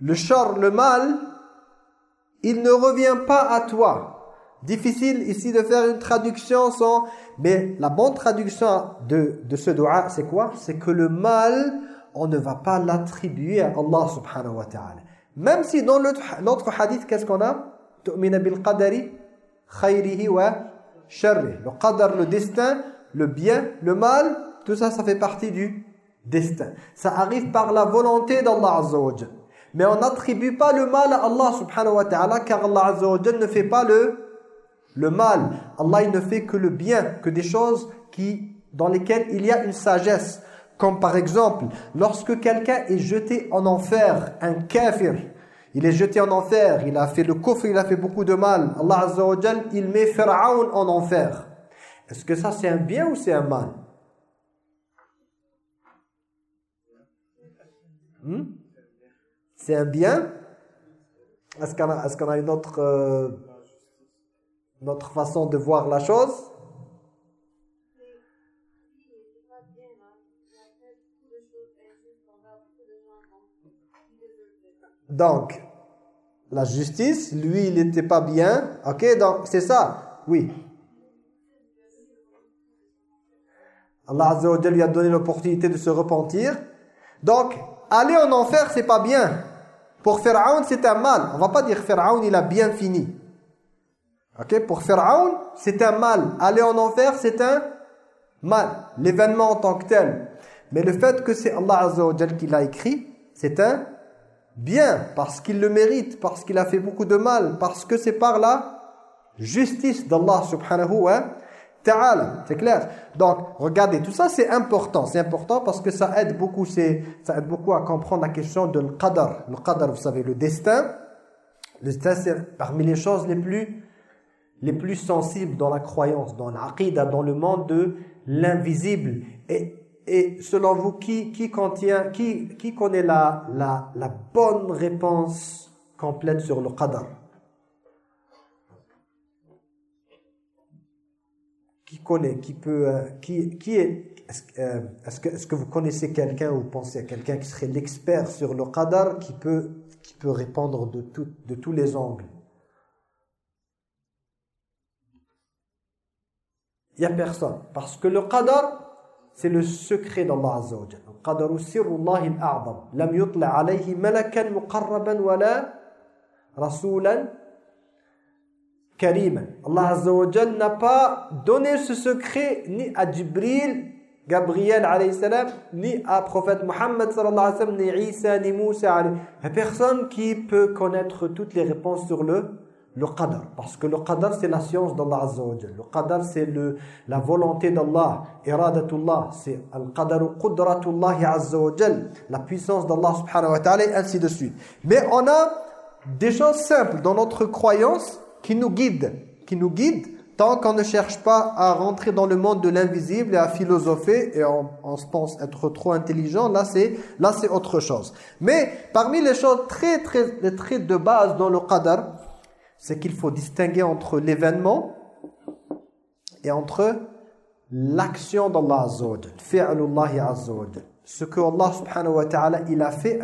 Le char, le mal, il ne revient pas à toi. Difficile ici de faire une traduction sans... Mais la bonne traduction de, de ce dua, c'est quoi? C'est que le mal, on ne va pas l'attribuer à Allah subhanahu wa ta'ala. Même si dans notre hadith, qu'est-ce qu'on a? Bil qadari khayrihi wa. Le qadar, le destin, le bien, le mal, tout ça, ça fait partie du destin. Ça arrive par la volonté d'Allah Azza wa Mais on n'attribue pas le mal à Allah subhanahu wa ta'ala car Allah Azza wa ne fait pas le, le mal. Allah il ne fait que le bien, que des choses qui, dans lesquelles il y a une sagesse. Comme par exemple, lorsque quelqu'un est jeté en enfer, un kafir, il est jeté en enfer, il a fait le kufr, il a fait beaucoup de mal. Allah Azza wa il met Pharaon en enfer. Est-ce que ça c'est un bien ou c'est un mal? Hmm? C'est un bien? Est-ce qu'on a, a, une autre, euh, façon de voir la chose? Donc, la justice, lui, il n'était pas bien. Ok, donc c'est ça. Oui. Allah Azza wa lui a donné l'opportunité de se repentir. Donc, aller en enfer, c'est pas bien. Pour Pharaon, c'est un mal. On va pas dire Pharaon, il a bien fini. Ok, pour Pharaon, c'est un mal. Aller en enfer, c'est un mal. L'événement en tant que tel. Mais le fait que c'est Allah Azza wa qui l'a écrit, c'est un bien, parce qu'il le mérite, parce qu'il a fait beaucoup de mal, parce que c'est par la justice d'Allah subhanahu wa ta'ala. C'est clair Donc, regardez, tout ça c'est important. C'est important parce que ça aide beaucoup ça aide beaucoup à comprendre la question de le Le qadar, vous savez, le destin. Le destin, c'est parmi les choses les plus les plus sensibles dans la croyance, dans l'aqidah, dans le monde de l'invisible. Et, et selon vous, qui, contient, qui, qui connaît la, la, la bonne réponse complète sur le qadar? Qui connaît, qui peut, euh, qui, qui est, est-ce euh, est que, est que vous connaissez quelqu'un ou pensez à quelqu'un qui serait l'expert sur le qadar, qui peut, qui peut répondre de, tout, de tous les angles? Il n'y a personne. Parce que le qadar, c'est le secret d'Allah Azza wa Jalla. Qadaru sirrullahi al-a'zam. Lam yutla alayhi malakan muqarraban wala rasulan kariman. Allah Azza wa Jalla n'a pas donné ce secret ni à Jibril, Gabriel alayhi salam, ni à prophète Muhammad sallallahu alayhi wa sallam, ni Isa, ni Moussa alayhi. Personne qui peut connaître toutes les réponses sur le le qadar. Parce que le qadar, c'est la science d'Allah Azza wa Le qadar, c'est la volonté d'Allah, iradatullah, c'est al-qadaru qudratullah Azza wa la puissance d'Allah subhanahu wa ta'ala, et ainsi de suite. Mais on a des choses simples dans notre croyance qui nous guident, qui nous guident tant qu'on ne cherche pas à rentrer dans le monde de l'invisible et à philosopher et on, se pense être trop intelligent, là c'est là c'est autre chose. Mais parmi les choses très très les traits de base dans le qadar, c'est qu'il faut distinguer entre l'événement et entre l'action d'Allah Azza wa wa Ce que Allah subhanahu wa ta'ala il a fait,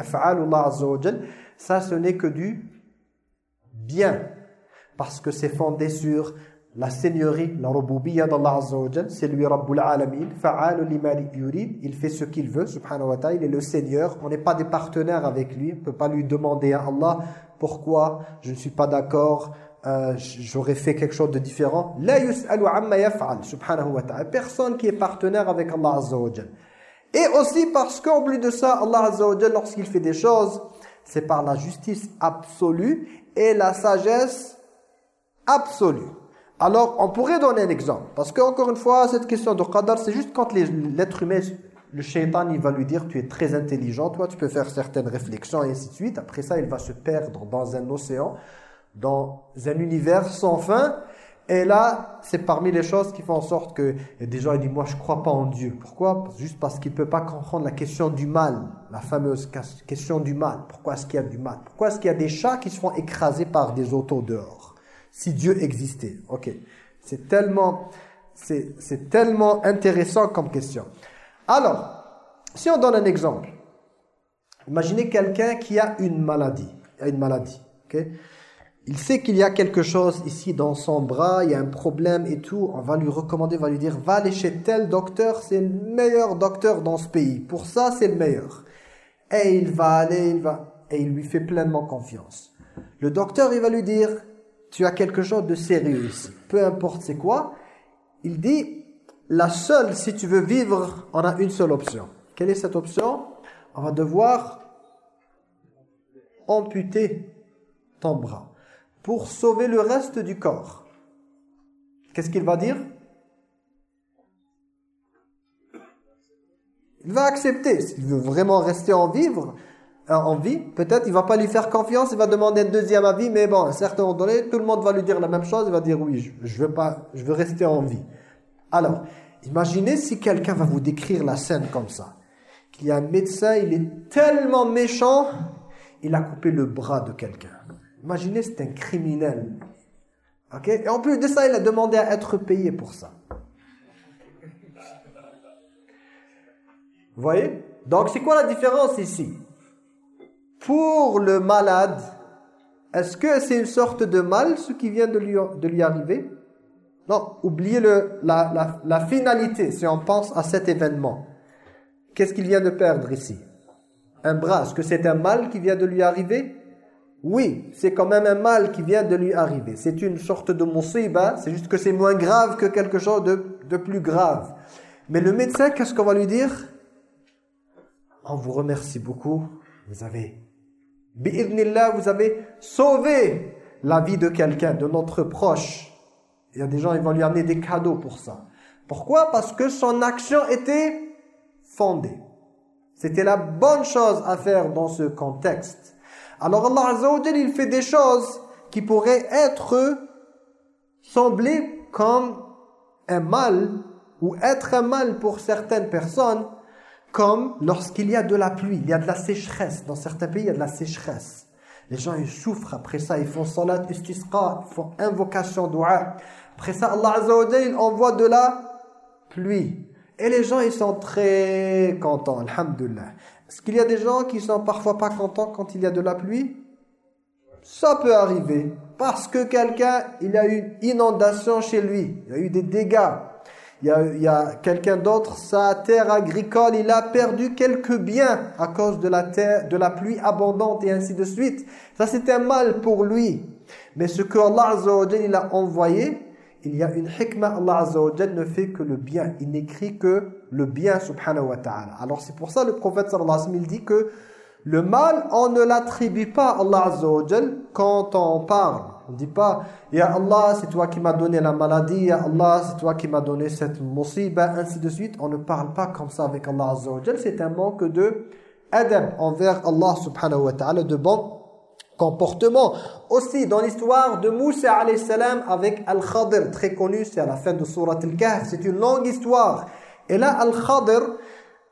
ça ce n'est que du bien. Parce que c'est fondé sur la seigneurie, la rububiyya d'Allah Azza wa c'est lui Rabbul Alamin, il fait ce qu'il veut, subhanahu wa ta'ala, il est le Seigneur, on n'est pas des partenaires avec lui, on ne peut pas lui demander à Allah pourquoi je ne suis pas d'accord, euh, j'aurais fait quelque chose de différent. La amma yaf'al, subhanahu wa ta'ala. Personne qui est partenaire avec Allah Azza Et aussi parce qu'en plus de ça, Allah Azza lorsqu'il fait des choses, c'est par la justice absolue et la sagesse absolue. Alors, on pourrait donner un exemple. Parce qu'encore une fois, cette question de qadar, c'est juste quand l'être humain le shaitan, il va lui dire, tu es très intelligent, toi, tu peux faire certaines réflexions, et ainsi de suite. Après ça, il va se perdre dans un océan, dans un univers sans fin. Et là, c'est parmi les choses qui font en sorte que des gens disent, moi, je crois pas en Dieu. Pourquoi? Juste parce qu'il peut pas comprendre la question du mal, la fameuse question du mal. Pourquoi est-ce qu'il y a du mal? Pourquoi est-ce qu'il y a des chats qui se font écraser par des autos dehors? Si Dieu existait. Ok. C'est tellement, c'est tellement intéressant comme question. Alors, si on donne un exemple, imaginez quelqu'un qui a une maladie, une maladie, Il sait qu'il y a quelque chose ici dans son bras, il y a un problème et tout, on va lui recommander, on va lui dire, va aller chez tel docteur, c'est le meilleur docteur dans ce pays. Pour ça, c'est le meilleur. Et il va aller, il va, et il lui fait pleinement confiance. Le docteur, il va lui dire, tu as quelque chose de sérieux ici, peu importe c'est quoi. Il dit, la seule, si tu veux vivre, on a une seule option. Quelle est cette option? On va devoir amputer ton bras pour sauver le reste du corps. Qu'est-ce qu'il va dire? Il va accepter. S'il veut vraiment rester en vivre, euh, en vie, peut-être il va pas lui faire confiance, il va demander un deuxième avis, mais bon, à un certain moment donné, tout le monde va lui dire la même chose, il va dire oui, je veux pas, je veux rester en vie. Alors, imaginez si quelqu'un va vous décrire la scène comme ça. Qu'il y a un médecin, il est tellement méchant, il a coupé le bras de quelqu'un. Imaginez, c'est un criminel. Et en plus de ça, il a demandé à être payé pour ça. Vous voyez? Donc, c'est quoi la différence ici? Pour le malade, est-ce que c'est une sorte de mal, ce qui vient de lui arriver? Non, oubliez le, la, la, la finalité si on pense à cet événement. Qu'est-ce qu'il vient de perdre ici? Un bras. Est-ce que c'est un mal qui vient de lui arriver? Oui, c'est quand même un mal qui vient de lui arriver. C'est une sorte de musiba, c'est juste que c'est moins grave que quelque chose de, de plus grave. Mais le médecin, qu'est-ce qu'on va lui dire On vous remercie beaucoup. Vous avez, vous avez sauvé la vie de quelqu'un, de notre proche. Il y a des gens, ils vont lui amener des cadeaux pour ça. Pourquoi? Parce que son action était fondée. C'était la bonne chose à faire dans ce contexte. Alors Allah Azza il fait des choses qui pourraient être sembler comme un mal ou être un mal pour certaines personnes comme lorsqu'il y a de la pluie, il y a de la sécheresse. Dans certains pays, il y a de la sécheresse. Les gens, ils souffrent. Après ça, ils font salat istisqa, ils font invocation, dua. Après ça, Allah Azza il envoie de la pluie. Et les gens, ils sont très contents, alhamdulillah. Est-ce qu'il y a des gens qui sont parfois pas contents quand il y a de la pluie? Ça peut arriver. Parce que quelqu'un, il a eu une inondation chez lui. Il a eu des dégâts. Il y a, quelqu'un d'autre, sa terre agricole, il a perdu quelques biens à cause de la, terre, de la pluie abondante et ainsi de suite. Ça, c'est un mal pour lui. Mais ce que Allah Azza il a envoyé, il y a une hikmah, Allah Azza wa ne fait que le bien. Il n'écrit que le bien, subhanahu wa ta'ala. Alors c'est pour ça le prophète sallallahu alayhi wa sallam, il dit que le mal, on ne l'attribue pas à Allah Azza wa quand on parle. On ne dit pas, Ya Allah, c'est toi qui m'as donné la maladie, Ya Allah, c'est toi qui m'as donné cette musiba, ainsi de suite. On ne parle pas comme ça avec Allah Azza wa C'est un manque de adab envers Allah subhanahu wa de bon comportement. Aussi, dans l'histoire de Moussa salam avec Al-Khadir, très connu, c'est à la fin de Surat Al-Kahf, c'est une longue histoire. Et là, Al-Khadir,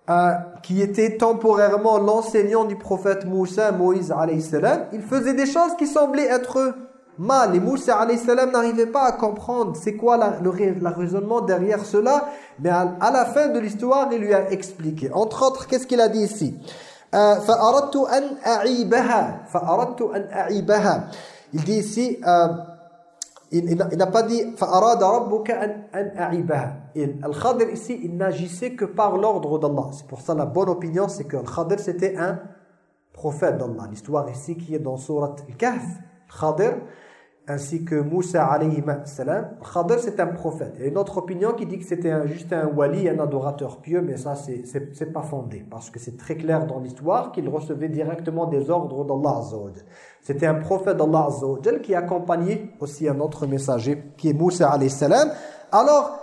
euh, qui était temporairement l'enseignant du prophète Moussa, Moïse salam, il faisait des choses qui semblaient être mal. Et Moussa salam n'arrivait pas à comprendre c'est quoi le, raisonnement derrière cela. Mais à, la fin de l'histoire, il lui a expliqué. Entre autres, qu'est-ce qu'il a dit ici? فأردت أن أعيبها فأردت أن أعيبها il dit ici euh, il, il n'a pas dit فأراد ربك أن, أن أعيبها Al-Khadir ici il n'agissait que par l'ordre d'Allah c'est pour ça la bonne opinion c'est que Al-Khadir c'était un prophète d'Allah l'histoire ici qui est dans Surat Al-Kahf Khadir ainsi que Moussa alayhi salam. Khadir c'est un prophète. Il y a une autre opinion qui dit que c'était juste un wali, un adorateur pieux, mais ça c'est pas fondé parce que c'est très clair dans l'histoire qu'il recevait directement des ordres d'Allah Azza C'était un prophète d'Allah Azza qui accompagnait aussi un autre messager qui est Moussa alayhi salam. Alors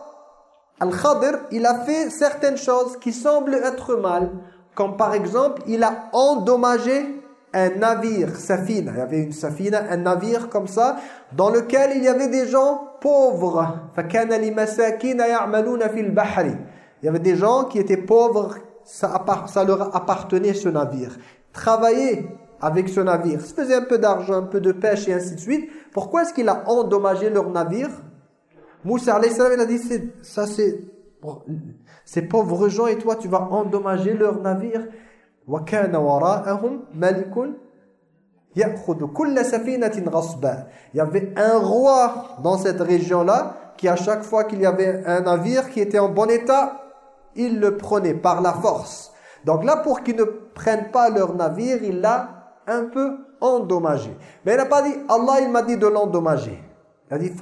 Al-Khadir, il a fait certaines choses qui semblent être mal, comme par exemple, il a endommagé un navire, safina, il y avait une safina, un navire comme ça, dans lequel il y avait des gens pauvres. Il y avait des gens qui étaient pauvres, ça, leur appartenait ce navire. Travailler avec ce navire, se faisait un peu d'argent, un peu de pêche et ainsi de suite. Pourquoi est-ce qu'il a endommagé leur navire? Moussa a dit, ça c'est ces pauvres gens et toi tu vas endommager leur navire. وكان وراءهم ملك يأخذ كل سفينة غصبا il y avait un roi dans cette région-là qui à chaque fois qu'il y avait un navire qui était en bon état il le prenait par la force donc là pour qu'ils ne prennent pas leur navire il l'a un peu endommagé mais il n'a pas dit Allah il m'a dit de l'endommager il a dit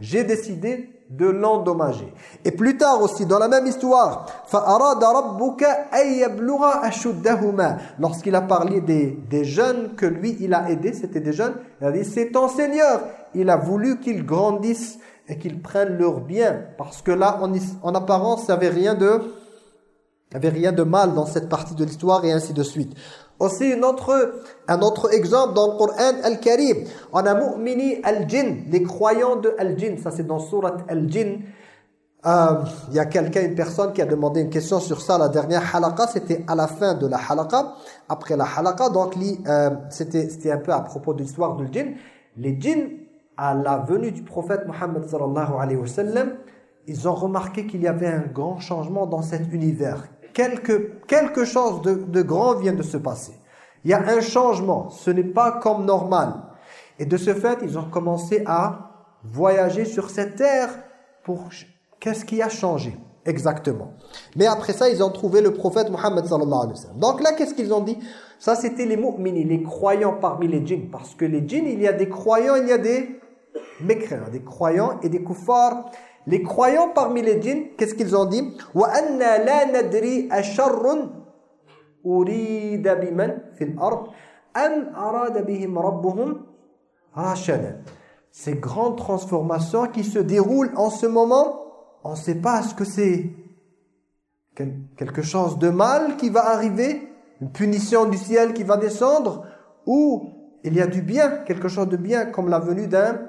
j'ai décidé de l'endommager. Et plus tard aussi, dans la même histoire, lorsqu'il a parlé des, des jeunes que lui, il a aidés, c'était des jeunes, il a dit, c'est ton Seigneur. Il a voulu qu'ils grandissent et qu'ils prennent leur bien. Parce que là, en, en apparence, il n'y avait rien de... Avait rien de mal dans cette partie de l'histoire et ainsi de suite. Aussi un autre, un autre exemple dans le Coran Al-Karim. On a mu'mini al-jinn, les croyants de al-jinn. Ça c'est dans surat al-jinn. Euh, il y a quelqu'un, une personne qui a demandé une question sur ça la dernière halaqa. C'était à la fin de la halaqa. Après la halaqa, donc euh, c'était un peu à propos de l'histoire du djinn. Les djinns, à la venue du prophète Muhammad sallallahu alayhi wa sallam, ils ont remarqué qu'il y avait un grand changement dans cet univers quelque, quelque chose de, de grand vient de se passer. Il y a un changement, ce n'est pas comme normal. Et de ce fait, ils ont commencé à voyager sur cette terre pour... Qu'est-ce qui a changé exactement? Mais après ça, ils ont trouvé le prophète Mohammed sallallahu alayhi wa sallam. Donc là, qu'est-ce qu'ils ont dit? Ça, c'était les mu'mini, les croyants parmi les djinns. Parce que les djinns, il y a des croyants, il y a des mécréants, des croyants et des kuffars. Les croyants parmi les djinns, qu'est-ce qu'ils ont dit? Ces grandes transformations qui se déroulent en ce moment, on ne sait pas ce que c'est. Quelque chose de mal qui va arriver, une punition du ciel qui va descendre, ou il y a du bien, quelque chose de bien comme la venue d'un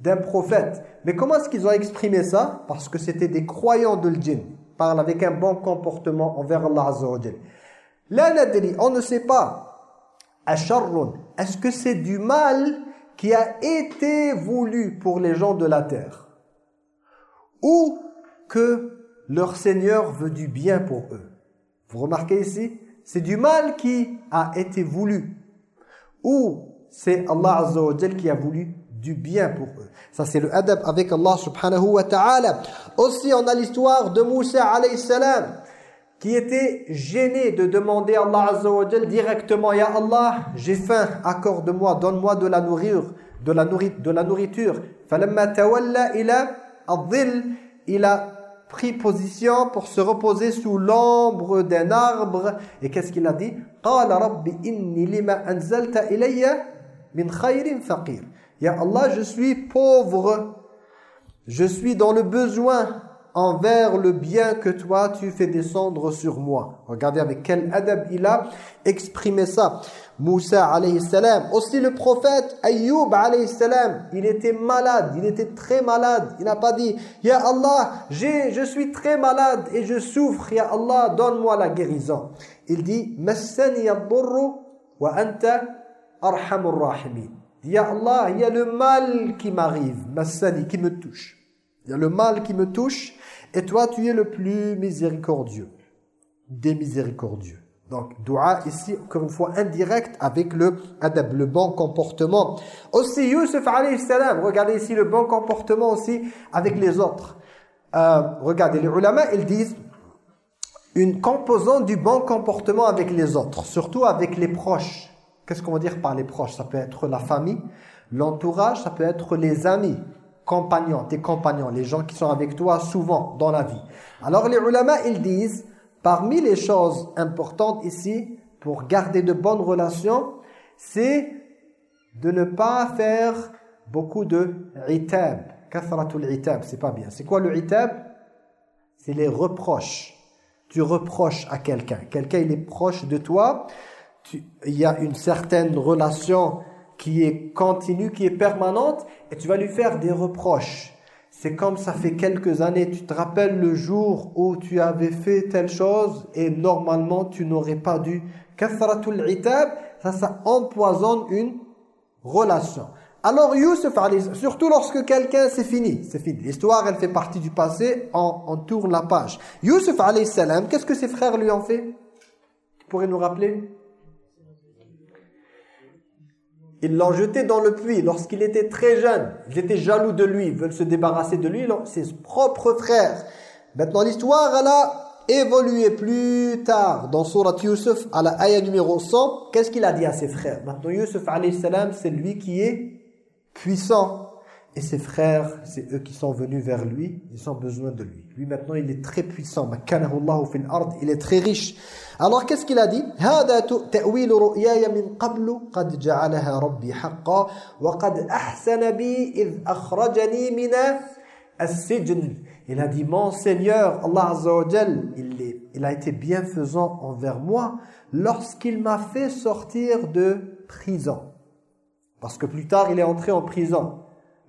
d'un prophète. Mais comment est-ce qu'ils ont exprimé ça? Parce que c'était des croyants de l'djinn. Parlent avec un bon comportement envers Allah Azza wa on ne sait pas. Est-ce que c'est du mal qui a été voulu pour les gens de la terre? Ou que leur Seigneur veut du bien pour eux? Vous remarquez ici? C'est du mal qui a été voulu. Ou c'est Allah Azza wa qui a voulu du bien pour eux. Ça c'est le adab avec Allah subhanahu wa ta'ala. Aussi on a l'histoire de Moussa alayhi salam qui était gêné de demander à Allah directement ya Allah, j'ai faim, accorde-moi, donne-moi de la nourriture, de la nourriture, de la nourriture. Il a pris position pour se reposer sous l'ombre d'un arbre et qu'est-ce qu'il a dit Ya Allah, je suis pauvre, je suis dans le besoin envers le bien que toi tu fais descendre sur moi. Regardez avec quel adab il a exprimé ça. Moussa alayhi salam. Aussi le prophète Ayyub alayhi salam. Il était malade, il était très malade. Il n'a pas dit Ya Allah, je suis très malade et je souffre. Ya Allah, donne-moi la guérison. Il dit Massani wa anta arhamur rahimin. Ya Allah, il y a le mal qui m'arrive, Massani, qui me touche. Il y a le mal qui me touche et toi tu es le plus miséricordieux des miséricordieux. Donc, dua ici, comme une fois, indirect avec le adab, le bon comportement. Aussi, Youssef alayhi salam, regardez ici le bon comportement aussi avec les autres. Euh, regardez, les ulama, ils disent une composante du bon comportement avec les autres, surtout avec les proches. Qu'est-ce qu'on veut dire par les proches? Ça peut être la famille, l'entourage, ça peut être les amis, compagnons, tes compagnons, les gens qui sont avec toi souvent dans la vie. Alors les ulama, ils disent, parmi les choses importantes ici, pour garder de bonnes relations, c'est de ne pas faire beaucoup de itab. Kathratul itab, c'est pas bien. C'est quoi le itab? C'est les reproches. Tu reproches à quelqu'un. Quelqu'un, il est proche de toi. Il y a une certaine relation qui est continue, qui est permanente, et tu vas lui faire des reproches. C'est comme ça fait quelques années, tu te rappelles le jour où tu avais fait telle chose et normalement tu n'aurais pas dû. Kathratul itab, ça, ça empoisonne une relation. Alors Youssef, surtout lorsque quelqu'un, c'est fini, c'est fini. L'histoire, elle fait partie du passé, on, tourne la page. Youssef, qu'est-ce que ses frères lui ont fait? Tu pourrais nous rappeler? Ils l'ont jeté dans le puits lorsqu'il était très jeune. Ils étaient jaloux de lui, ils veulent se débarrasser de lui, ses propres frères. Maintenant, l'histoire, elle a évolué plus tard dans Surat Yusuf, à la ayah numéro 100. Qu'est-ce qu'il a dit à ses frères? Maintenant, Yusuf, c'est lui qui est puissant et ses frères, c'est eux qui sont venus vers lui, ils ont besoin de lui. Lui maintenant, il est très puissant. Il est très riche. Alors qu'est-ce qu'il a dit? Il a dit, mon Seigneur, Allah Azza wa il, il a été bienfaisant envers moi lorsqu'il m'a fait sortir de prison. Parce que plus tard, il est entré en prison.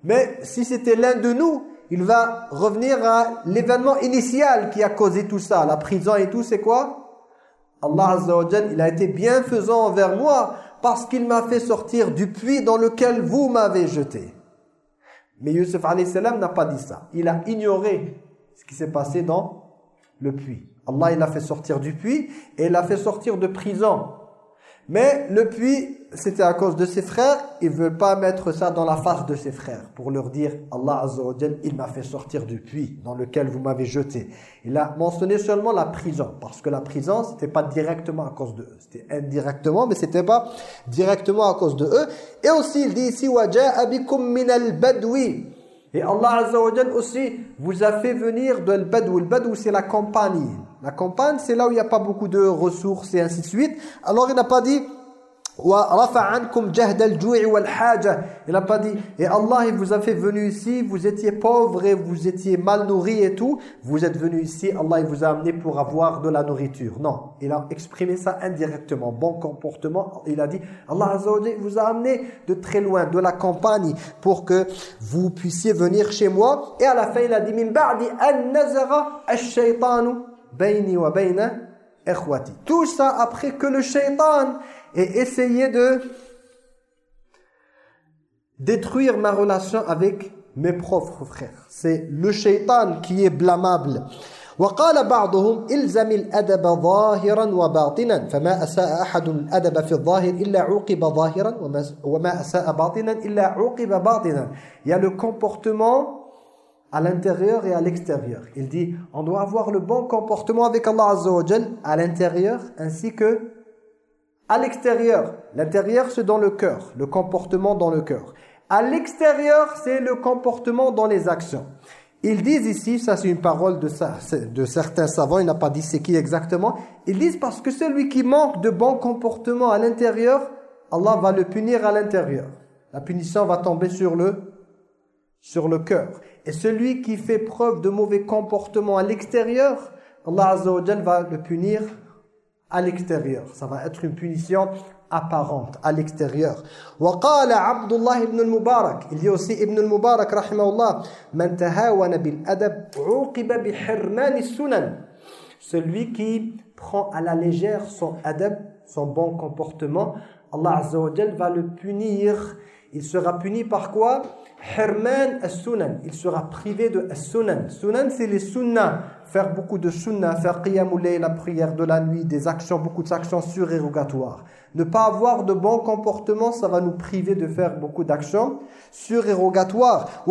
Mais si c'était l'un de nous, il va revenir à l'événement initial qui a causé tout ça, la prison et tout, c'est quoi? Allah a été bienfaisant envers moi parce qu'il m'a fait sortir du puits dans lequel vous m'avez jeté. Mais Yusuf n'a pas dit ça. Il a ignoré ce qui s'est passé dans le puits. Allah il l'a fait sortir du puits et il l'a fait sortir de prison. Mais le puits, c'était à cause de ses frères. Ils ne veulent pas mettre ça dans la face de ses frères pour leur dire Allah Azza wa il m'a fait sortir du puits dans lequel vous m'avez jeté. Il a mentionné seulement la prison parce que la prison, c'était pas directement à cause de eux. C'était indirectement, mais c'était pas directement à cause de eux. Et aussi, il dit ici min al-badwi. Et Allah Azza wa aussi vous a fait venir de al-badou. Badou, c'est la campagne. La campagne, c'est là où il n'y a pas beaucoup de ressources et ainsi de suite. Alors il n'a pas dit il n'a pas dit et Allah il vous a fait venir ici vous étiez pauvre et vous étiez mal nourri et tout. Vous êtes venu ici Allah il vous a amené pour avoir de la nourriture. Non il a exprimé ça indirectement bon comportement. Il a dit Allah Azza vous a amené de très loin de la campagne pour que vous puissiez venir chez moi. Et à la fin il a dit min ba'di an wa bayna ikhwati tout ça après que le shaytan et essayer de détruire ma relation avec mes propres frères. C'est le shaitan qui est blâmable. وقال بعضهم الزم الأدب ظاهرا وباطنا فما أساء أحد الأدب في الظاهر إلا عوقب ظاهرا وما أساء باطنا إلا عوقب باطنا Il y a le comportement à l'intérieur et à l'extérieur. Il dit, on doit avoir le bon comportement avec Allah Azza wa à l'intérieur ainsi que à l'extérieur. L'intérieur, c'est dans le cœur, le comportement dans le cœur. À l'extérieur, c'est le comportement dans les actions. Ils disent ici, ça c'est une parole de, de certains savants, il n'a pas dit c'est qui exactement. Ils disent parce que celui qui manque de bon comportement à l'intérieur, Allah va le punir à l'intérieur. La punition va tomber sur le, sur le cœur. Et celui qui fait preuve de mauvais comportement à l'extérieur, Allah Azza wa va le punir à l'extérieur. Ça va être une punition apparente à l'extérieur. وقال عبد الله ibn al-Mubarak, il dit aussi Ibn al-Mubarak rahimahullah, man tahawana bil adab uqiba bi hirman sunan. Celui qui prend à la légère son adab, son bon comportement, Allah Azza wa va le punir. Il sera puni par quoi Hirman as-sunan. Il sera privé de as-sunan. Sunan, c'est les sunnah faire beaucoup de sunnah, faire qiyamul la prière de la nuit, des actions, beaucoup d'actions surérogatoires. Ne pas avoir de bon comportement, ça va nous priver de faire beaucoup d'actions surérogatoires.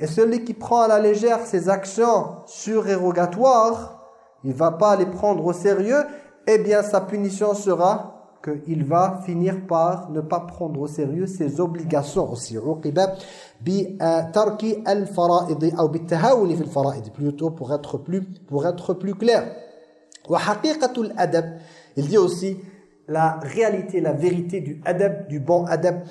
Et celui qui prend à la légère ces actions surérogatoires, il va pas les prendre au sérieux, eh bien sa punition sera qu'il va finir par ne pas prendre au sérieux ses obligations aussi. plutôt pour être plus pour être plus clair. il dit aussi la réalité, la vérité du adab, du bon adab.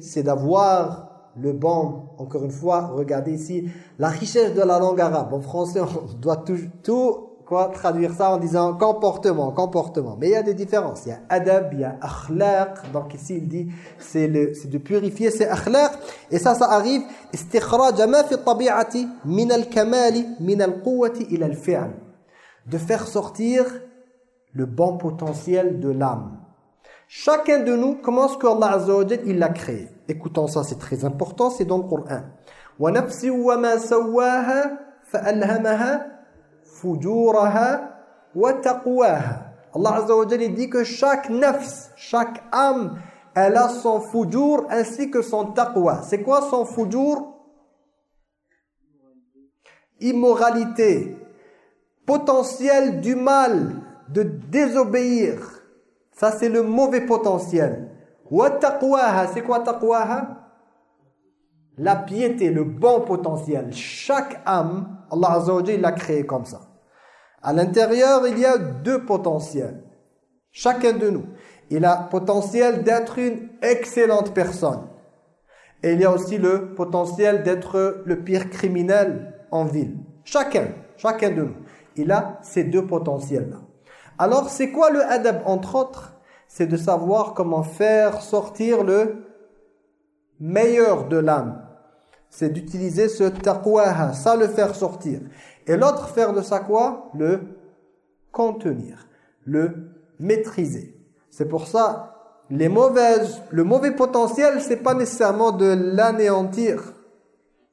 c'est d'avoir le bon, encore une fois, regardez ici, la richesse de la langue arabe. En français, on doit tout, tout quoi traduire ça en disant comportement, comportement. Mais il y a des différences. Il y a adab, il y a akhlaq. Donc ici, il dit, c'est de purifier c'est akhlaq. Et ça, ça arrive, De faire sortir le bon potentiel de l'âme. Chacun de nous, comment est-ce qu'Allah Azza wa il l'a créé Écoutons ça, c'est très important, c'est dans le Coran. وَنَفْسِ وَمَا سَوَّاهَا فَأَلْهَمَهَا fujuraha wa taqwaha. Allah Azza wa Jalla dit que chaque nafs, chaque âme, elle a son fujur ainsi que son taqwa. C'est quoi son fujur? Immoralité, potentiel du mal, de désobéir. Ça c'est le mauvais potentiel. Wa taqwaha, c'est quoi taqwaha? La piété, le bon potentiel. Chaque âme, Allah Azza wa Jalla l'a créé comme ça. À l'intérieur, il y a deux potentiels. Chacun de nous. Il a potentiel d'être une excellente personne. Et il y a aussi le potentiel d'être le pire criminel en ville. Chacun, chacun de nous. Il a ces deux potentiels-là. Alors, c'est quoi le adab, entre autres? C'est de savoir comment faire sortir le meilleur de l'âme. C'est d'utiliser ce taqwa, ça le faire sortir. Et l'autre faire de ça quoi? Le contenir, le maîtriser. C'est pour ça, les mauvaises, le mauvais potentiel, c'est pas nécessairement de l'anéantir.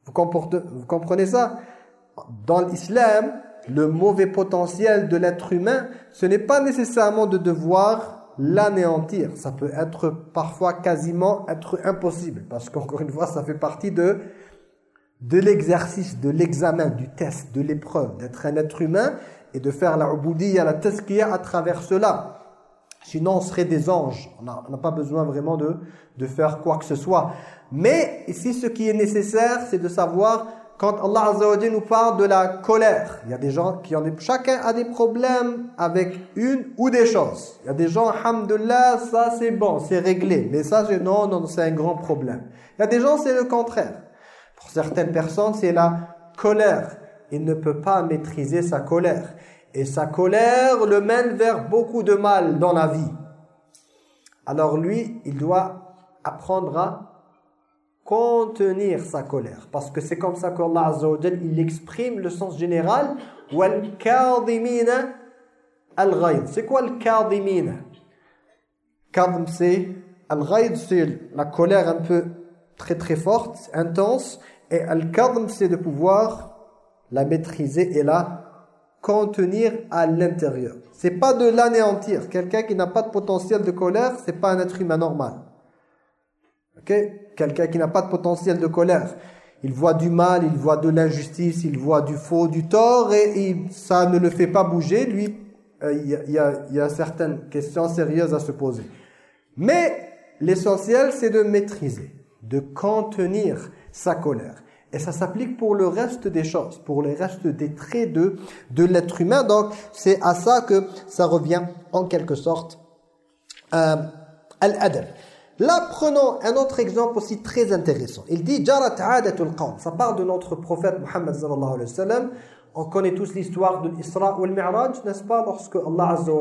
Vous, vous comprenez ça? Dans l'islam, le mauvais potentiel de l'être humain, ce n'est pas nécessairement de devoir l'anéantir. Ça peut être parfois quasiment être impossible. Parce qu'encore une fois, ça fait partie de de l'exercice, de l'examen, du test, de l'épreuve, d'être un être humain et de faire la ubudiyya, la tazkiyya à travers cela. Sinon, on serait des anges. On n'a pas besoin vraiment de, de faire quoi que ce soit. Mais ici, ce qui est nécessaire, c'est de savoir quand Allah Azza nous parle de la colère, il y a des gens qui ont des, chacun a des problèmes avec une ou des choses. Il y a des gens, alhamdoulilah, ça c'est bon, c'est réglé. Mais ça, non, non, c'est un grand problème. Il y a des gens, c'est le contraire. Pour certaines personnes, c'est la colère. Il ne peut pas maîtriser sa colère. Et sa colère le mène vers beaucoup de mal dans la vie. Alors lui, il doit apprendre à contenir sa colère. Parce que c'est comme ça qu'Allah Azza il exprime le sens général. al C'est quoi le kadhimina? Kadhim c'est al c'est la colère un peu très très forte, intense. Et al-kadhim c'est de pouvoir la maîtriser et la contenir à l'intérieur. C'est pas de l'anéantir. Quelqu'un qui n'a pas de potentiel de colère, c'est pas un être humain normal. OK? Quelqu'un qui n'a pas de potentiel de colère. Il voit du mal, il voit de l'injustice, il voit du faux, du tort et, ça ne le fait pas bouger. Lui, euh, il y a certaines questions sérieuses à se poser. Mais l'essentiel, c'est de maîtriser, de contenir sa colère. Et ça s'applique pour le reste des choses, pour le reste des traits de, de l'être humain. Donc, c'est à ça que ça revient en quelque sorte euh, al-adab. Là, prenons un autre exemple aussi très intéressant. Il dit « Jarat adatul qawm ». Ça part de notre prophète Muhammad sallallahu alayhi wa sallam. On connaît tous l'histoire de l'Isra ou le Mi'raj, n'est-ce pas Lorsque Allah azza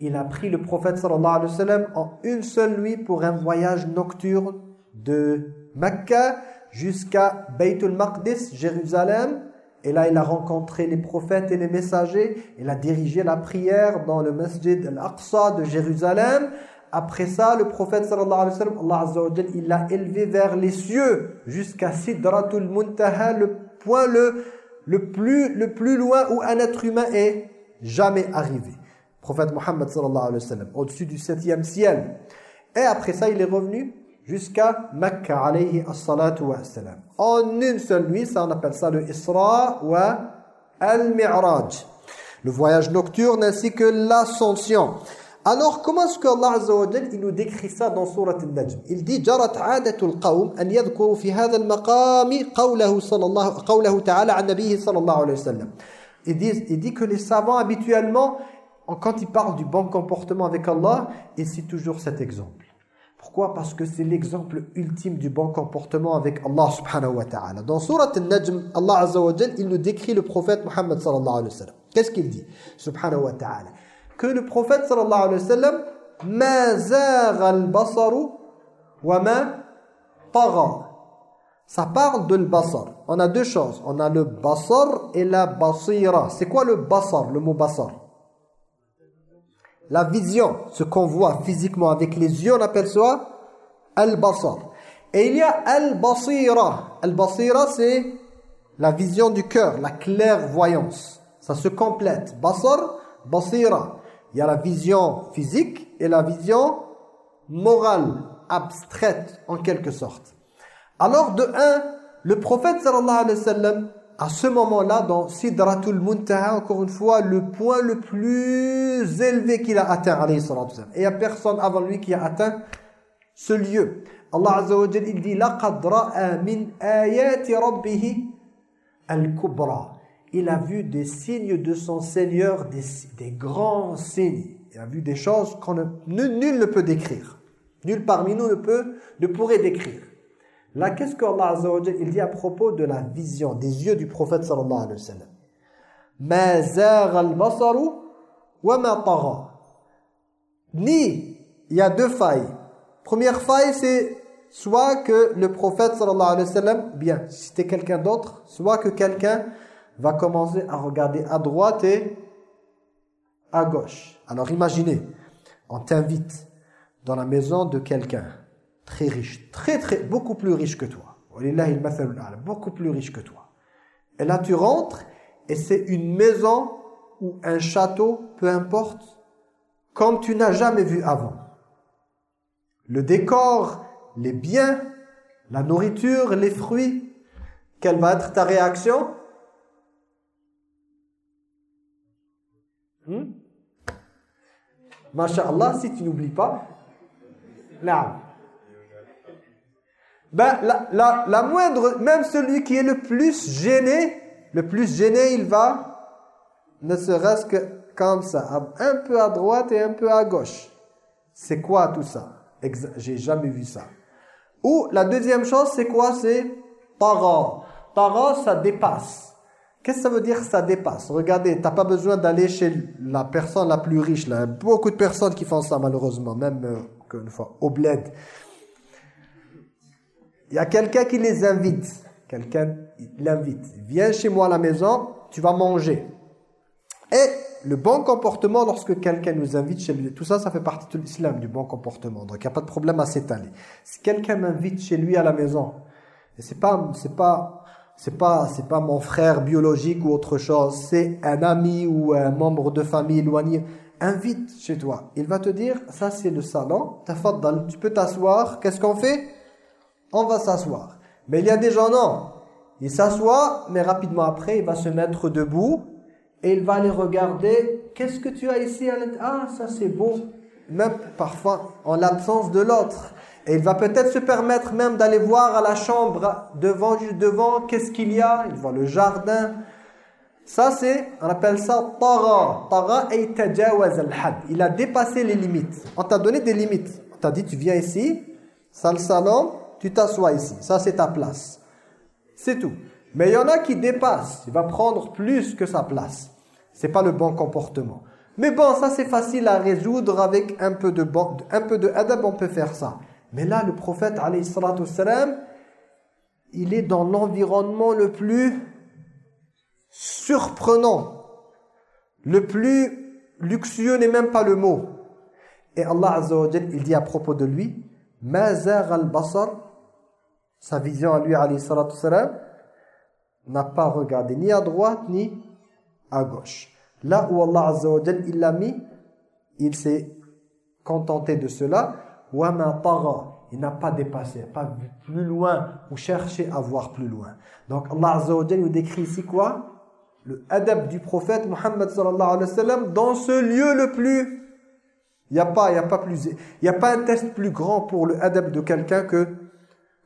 il a pris le prophète sallallahu alayhi wa sallam en une seule nuit pour un voyage nocturne de Mecca jusqu'à Baytul Maqdis, Jérusalem. Et là, il a rencontré les prophètes et les messagers. Il a dirigé la prière dans le masjid al-Aqsa de Jérusalem. Après ça, le prophète sallallahu alayhi wa sallam, Allah il l'a élevé vers les cieux jusqu'à Sidratul Muntaha, le point le, le, plus, le plus loin où un être humain est jamais arrivé. Prophète Muhammad sallallahu alayhi wa sallam, au-dessus du septième ciel. Et après ça, il est revenu jusqu'à Mecca alayhi as-salatu wa salam. En une seule nuit, ça on appelle ça le Isra wa al-Mi'raj. Le voyage nocturne ainsi que l'ascension. Alors comment est-ce que Allah Azza wa il nous décrit ça dans sourate Al-Najm? Il dit "Jarat 'adatu al-qawm an yadhkuru fi hadha al-maqam qawluhu sallallahu qawluhu ta'ala 'an nabiyhi sallallahu alayhi wa sallam." Il dit il dit que les savants habituellement quand ils parlent du bon comportement avec Allah, ils citent toujours cet exemple. Pourquoi? Parce que c'est l'exemple ultime du bon comportement avec Allah subhanahu wa ta'ala. Dans Surat Al-Najm, Allah azza wa jal, il nous décrit le prophète Muhammad sallallahu wa. Qu'est-ce qu'il dit? Subhanahu wa ta'ala. Que le prophète sallallahu alayhi wa sallam al-basaru wa ma. Ça parle de basar. On a deux choses. On a le basar et la basira. C'est quoi le basar, le mot basar? La vision, ce qu'on voit physiquement avec les yeux, on appelle ça al-basar. Et il y a al-basira. Al-basira, c'est la vision du cœur, la clairvoyance. Ça se complète. Basar, basira. Il y a la vision physique et la vision morale, abstraite en quelque sorte. Alors de un, le prophète sallallahu alayhi wa sallam, à ce moment-là, dans Sidratul Muntaha, encore une fois, le point le plus élevé qu'il a atteint, alayhi salatu Et il n'y a personne avant lui qui a atteint ce lieu. Allah Azza wa Jal, il dit لَقَدْ رَأَى مِنْ آيَاتِ رَبِّهِ الْكُبْرَى Il a vu des signes de son Seigneur, des, des grands signes. Il a vu des choses qu'on ne, nul ne peut décrire. Nul parmi nous ne peut, ne pourrait décrire. Là, qu'est-ce que Allah Azza wa il dit à propos de la vision des yeux du prophète sallallahu alayhi wa sallam? Ma al-basaru wa ma tagha. Ni, il y a deux failles. Première faille, c'est soit que le prophète sallallahu alayhi wa sallam, bien, si c'était quelqu'un d'autre, soit que quelqu'un va commencer à regarder à droite et à gauche. Alors imaginez, on t'invite dans la maison de quelqu'un très riche, très très, beaucoup plus riche que toi. Beaucoup plus riche que toi. Et là tu rentres et c'est une maison ou un château, peu importe, comme tu n'as jamais vu avant. Le décor, les biens, la nourriture, les fruits, quelle va être ta réaction? Hmm? Masha'Allah, si tu n'oublies pas, là, Ben, la, la, la moindre, même celui qui est le plus gêné, le plus gêné, il va, ne serait-ce que comme ça, un peu à droite et un peu à gauche. C'est quoi tout ça? J'ai jamais vu ça. Ou la deuxième chose, c'est quoi? C'est tara. Tara, ça dépasse. Qu'est-ce que ça veut dire ça dépasse? Regardez, tu n'as pas besoin d'aller chez la personne la plus riche. Là. Beaucoup de personnes qui font ça malheureusement, même euh, une fois, au bled. Il y a quelqu'un qui les invite. Quelqu'un l'invite. Viens chez moi à la maison, tu vas manger. Et le bon comportement lorsque quelqu'un nous invite chez lui, tout ça, ça fait partie de l'islam, du bon comportement. Donc il n'y a pas de problème à s'étaler. Si quelqu'un m'invite chez lui à la maison, et c'est pas, c'est pas, c'est pas, c'est pas mon frère biologique ou autre chose, c'est un ami ou un membre de famille éloigné, invite chez toi. Il va te dire, ça c'est le salon, tu peux t'asseoir, qu'est-ce qu'on fait? On va s'asseoir. Mais il y a des gens, non. Il s'assoit, mais rapidement après, il va se mettre debout et il va aller regarder. Qu'est-ce que tu as ici Ah, ça c'est beau. Même parfois en l'absence de l'autre. Et il va peut-être se permettre même d'aller voir à la chambre devant, juste devant, qu'est-ce qu'il y a? Il voit le jardin. Ça c'est, on appelle ça tara. Tara al-had. Il a dépassé les limites. On t'a donné des limites. On t'a dit, tu viens ici, ça le salon, tu t'assois ici. Ça, c'est ta place. C'est tout. Mais il y en a qui dépassent. Il va prendre plus que sa place. C'est pas le bon comportement. Mais bon, ça c'est facile à résoudre avec un peu de bon, un peu de on peut faire ça. Mais là, le prophète, alayhi il est dans l'environnement le plus surprenant. Le plus luxueux n'est même pas le mot. Et Allah Azza wa il dit à propos de lui, « Ma al-basar sa vision à lui, n'a pas regardé ni à droite ni à gauche. Là où Allah Azza wa il l'a mis, il s'est contenté de cela. Il n'a pas dépassé, pas vu plus loin ou cherché à voir plus loin. Donc Allah Azza wa nous décrit ici quoi? Le adab du prophète Muhammad sallallahu alayhi wa sallam dans ce lieu le plus... Il n'y a, pas, y a, pas plus, y a pas un test plus grand pour le adab de quelqu'un que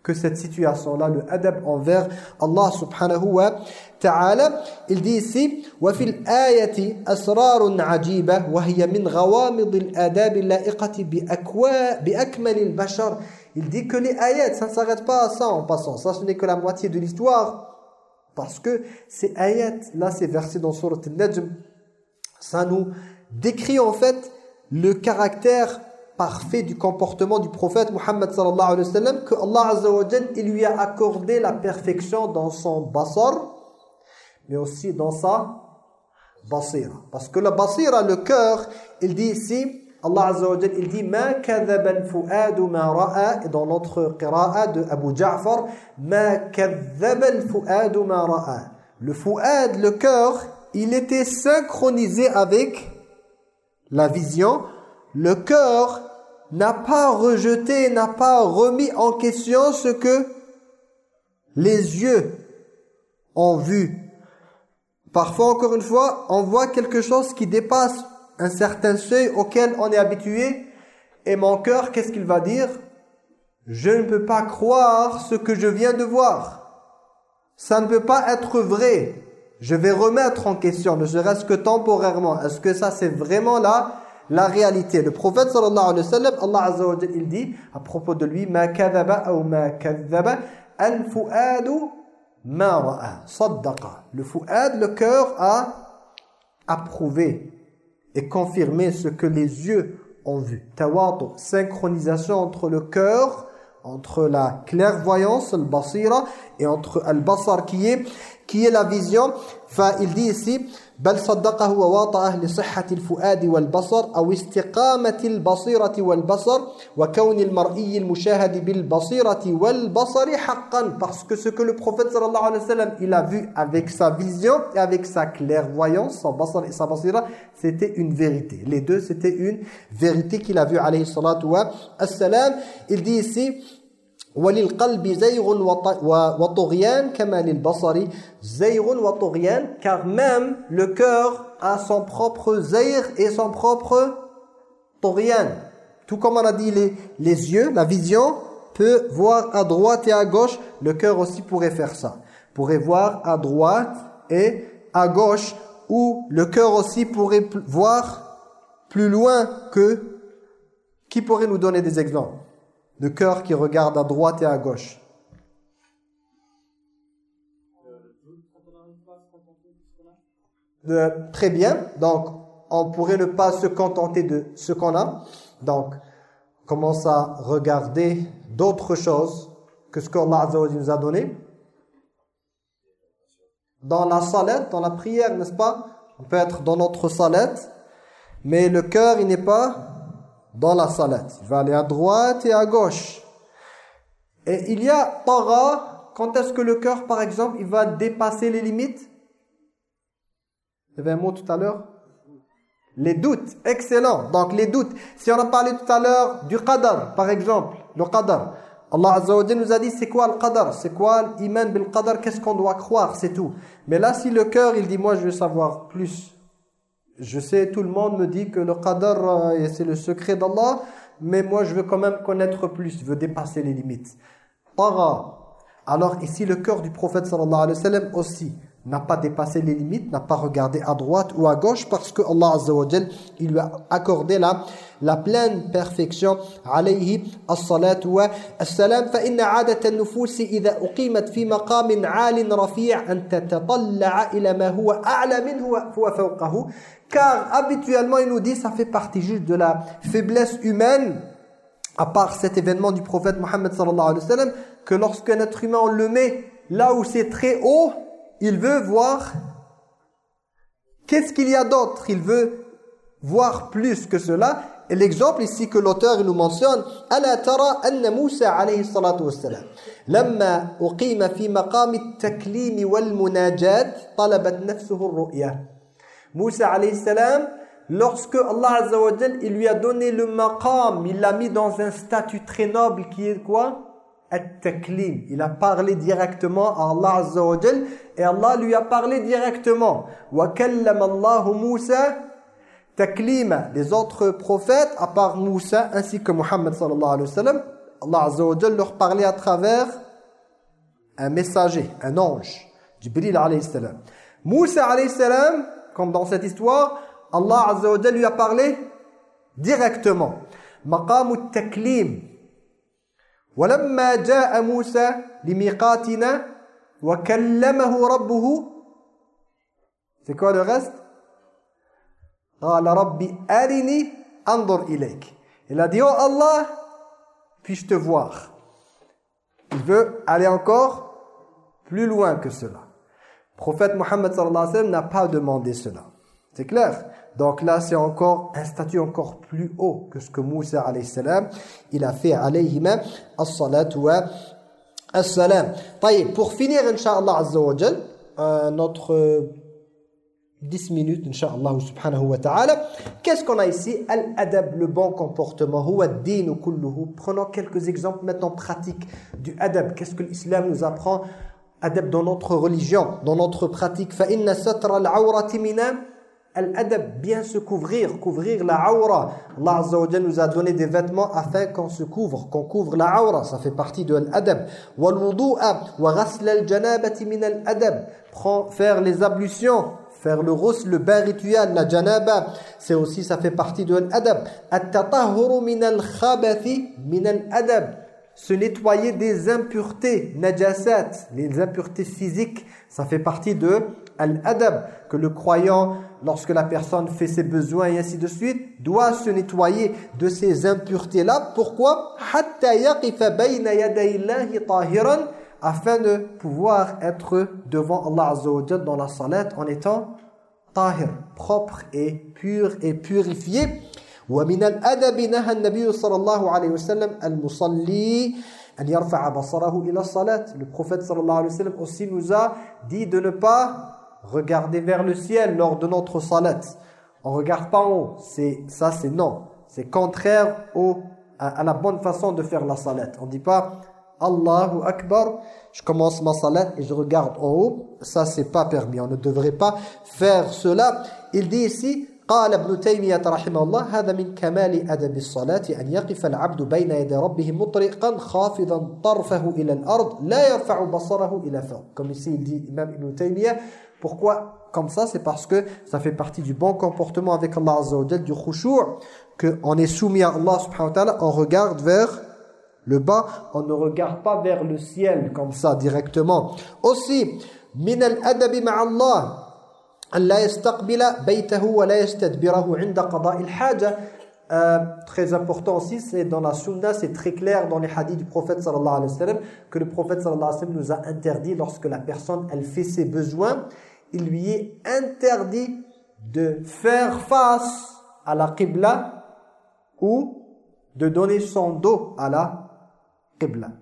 que cette situation-là, le adab envers Allah subhanahu wa ta'ala. Il dit ici, وَفِي الْآيَةِ أَسْرَارٌ عَجِيبَةٌ وَهِيَ مِنْ غَوَامِضِ الْآدَابِ اللَّائِقَةِ بِأَكْمَلِ الْبَشَرِ Il dit que les ayats, ça ne s'arrête pas à ça en passant. Ça, ce n'est que la moitié de l'histoire. Parce que ces ayats, là, ces versets dans Surat al-Najm, ça nous décrit en fait le caractère parfait du comportement du prophète Muhammad sallallahu alayhi wa sallam que Allah azza il lui a accordé la perfection dans son basar mais aussi dans sa basira. Parce que la basira le cœur il dit ici Allah azza il dit ma kadhaba al-fuad ma ra'a et dans l'autre qira'a de Abu Ja'far ma kadhaba al-fuad ma ra'a le fuad le cœur il était synchronisé avec la vision. Le cœur n'a pas rejeté, n'a pas remis en question ce que les yeux ont vu. Parfois, encore une fois, on voit quelque chose qui dépasse un certain seuil auquel on est habitué. Et mon cœur, qu'est-ce qu'il va dire? Je ne peux pas croire ce que je viens de voir. Ça ne peut pas être vrai. Je vais remettre en question, ne serait-ce que temporairement. Est-ce que ça, c'est vraiment là? La réalité. Le prophète sallallahu alayhi wa sallam, Allah azza wa il dit à propos de lui ma kadhaba ou ma kadhaba al fuadu ma ra'a saddaqa. Le fuad, le cœur a approuvé et confirmé ce que les yeux ont vu. Tawatu, synchronisation entre le cœur, entre la clairvoyance, le basira et entre al-basar qui est qui est la vision. Il dit ici بل صدقه وواطأه لصحة الفؤاد والبصر أو استقامة البصيرة والبصر وكون المرئي المشاهد بالبصيرة والبصر حقا parce que ce que le prophète sallallahu alayhi wa sallam il a vu avec sa vision et avec sa clairvoyance son basar et sa basira c'était une vérité les deux c'était une vérité qu'il a vu alayhi salatu wa salam il dit ici وللقلب زيغ وطغيان كما للبصر زيغ وطغيان car même le cœur a son propre zayr et son propre طغيان tout comme on a dit les, les yeux la vision peut voir à droite et à gauche, le cœur aussi pourrait faire ça. Pourrait voir à droite et à gauche, ou le cœur aussi pourrait voir plus loin que... Qui pourrait nous donner des exemples Le cœur qui regarde à droite et à gauche. très bien. Donc, on pourrait ne pas se contenter de ce qu'on a. Donc, commence à regarder d'autres choses que ce qu'Allah nous a donné. Dans la salette, dans la prière, n'est-ce pas? On peut être dans notre salette, mais le cœur, il n'est pas dans la salette. Il va aller à droite et à gauche. Et il y a para, quand est-ce que le cœur, par exemple, il va dépasser les limites? Il y avait un mot tout à l'heure les doutes, excellent. Donc les doutes. Si on a parlé tout à l'heure du qadar, par exemple, le qadar. Allah Azza wa nous a dit c'est quoi le qadar? C'est quoi l'iman bil qadar? Qu'est-ce qu'on doit croire? C'est tout. Mais là, si le cœur, il dit moi je veux savoir plus. Je sais, tout le monde me dit que le qadar, euh, c'est le secret d'Allah. Mais moi, je veux quand même connaître plus. Je veux dépasser les limites. Tara. Alors ici, le cœur du prophète sallallahu alayhi wa sallam aussi n'a pas dépassé les limites, n'a pas regardé à droite ou à gauche parce que Allah Azza il lui a accordé la, la pleine perfection alayhi as-salatu wa as-salam. Fa inna 'adat an-nufus idha uqimat fi maqamin 'alin rafi' an tatatalla'a ila ma huwa a'la minhu wa fawqahu. Car habituellement il nous dit ça fait partie juste de la faiblesse humaine à part cet événement du prophète Mohammed sallallahu alayhi wa sallam que lorsqu'un être humain on le met là où c'est très haut il veut voir qu'est-ce qu'il y a d'autre. Il veut voir plus que cela. Et l'exemple ici que l'auteur nous mentionne, ألا ترى أن موسى عليه الصلاة والسلام لما أقيم في مقام التكليم والمناجات طلبت نفسه الرؤية. Moussa alayhi salam, lorsque Allah Azza wa il lui a donné le maqam, il l'a mis dans un statut très noble qui est quoi il a parlé directement à Allah Azza wa et Allah lui a parlé directement. Wa kallama Musa taklima. Les autres prophètes, à part Moussa ainsi que Muhammad sallallahu alayhi wa sallam, Allah Azza wa leur parlait à travers un messager, un ange, Jibril alayhi salam. Moussa alayhi salam, comme dans cette histoire, Allah Azza wa lui a parlé directement. Maqam taklim ولما جاء موسى لميقاتنا وكلمه ربه c'est quoi le reste Qala rabbi arini andur ilayk. Il a dit oh Allah, puis-je te voir? Il veut aller encore plus loin que cela. Le prophète Mohammed sallallahu alayhi n'a pas demandé cela. C'est clair Donc là, c'est encore un statut encore plus haut que ce que Moussa alayhi salam, il a fait alayhima as-salatu wa as-salam. Pour finir, Inch'Allah azza euh, notre 10 minutes, Inch'Allah subhanahu wa ta'ala. Qu'est-ce qu'on a ici? Al-adab, le bon comportement. Prenons quelques exemples maintenant pratiques du adab. Qu'est-ce que l'islam nous apprend? Adab dans notre religion, dans notre pratique. Inna satra al-awrati mina Al-adab, bien se couvrir, couvrir la aura. Allah Azza nous a donné des vêtements afin qu'on se couvre, qu'on couvre la aura. Ça fait partie de l'adab. Faire les ablutions, faire le rous, le bain rituel, la janaba. C'est aussi, ça fait partie de l'adab. At-tatahhuru min al-khabathi min al-adab. Se nettoyer des impuretés, najasat, les impuretés physiques, ça fait partie de al-adab, que le croyant, lorsque la personne fait ses besoins et ainsi de suite, doit se nettoyer de ces impuretés-là. Pourquoi? afin de pouvoir être devant Allah Azza wa dans la salat en étant tahir, propre et pur et purifié. ومن الأدب نهى النبي صلى الله عليه وسلم المصلي أن يرفع بصره إلى الصلاة. Le prophète sallallahu alayhi wa sallam aussi nous a dit de ne pas regarder vers le ciel lors de notre salat. On regarde pas en haut. C'est ça, c'est non. C'est contraire au, à, la bonne façon de faire la salat. On dit pas Allahu Akbar, je commence ma salat et je regarde en haut. Ça, c'est pas permis. On ne devrait pas faire cela. Il dit ici قال ابن تيمية رحمه الله هذا من كمال أدب الصلاة أن يقف العبد بين يدي ربه مطرقا خافضا طرفه إلى الأرض لا يرفع بصره إلى فوق comme ici il dit Imam Ibn Taymiyyah pourquoi comme ça c'est parce que ça fait partie du bon comportement avec Allah Azza wa Jal du khushu' que on est soumis à Allah subhanahu wa ta'ala on regarde vers le bas, on ne regarde pas vers le ciel comme ça directement. Aussi, min al-adab Allah euh, très important aussi, c'est dans la sunna, c'est très clair dans les hadiths du prophète sallallahu alayhi wa que le prophète sallallahu alayhi wa nous a interdit lorsque la personne, elle fait ses besoins, il lui est interdit de faire face à la qibla ou de donner son dos à la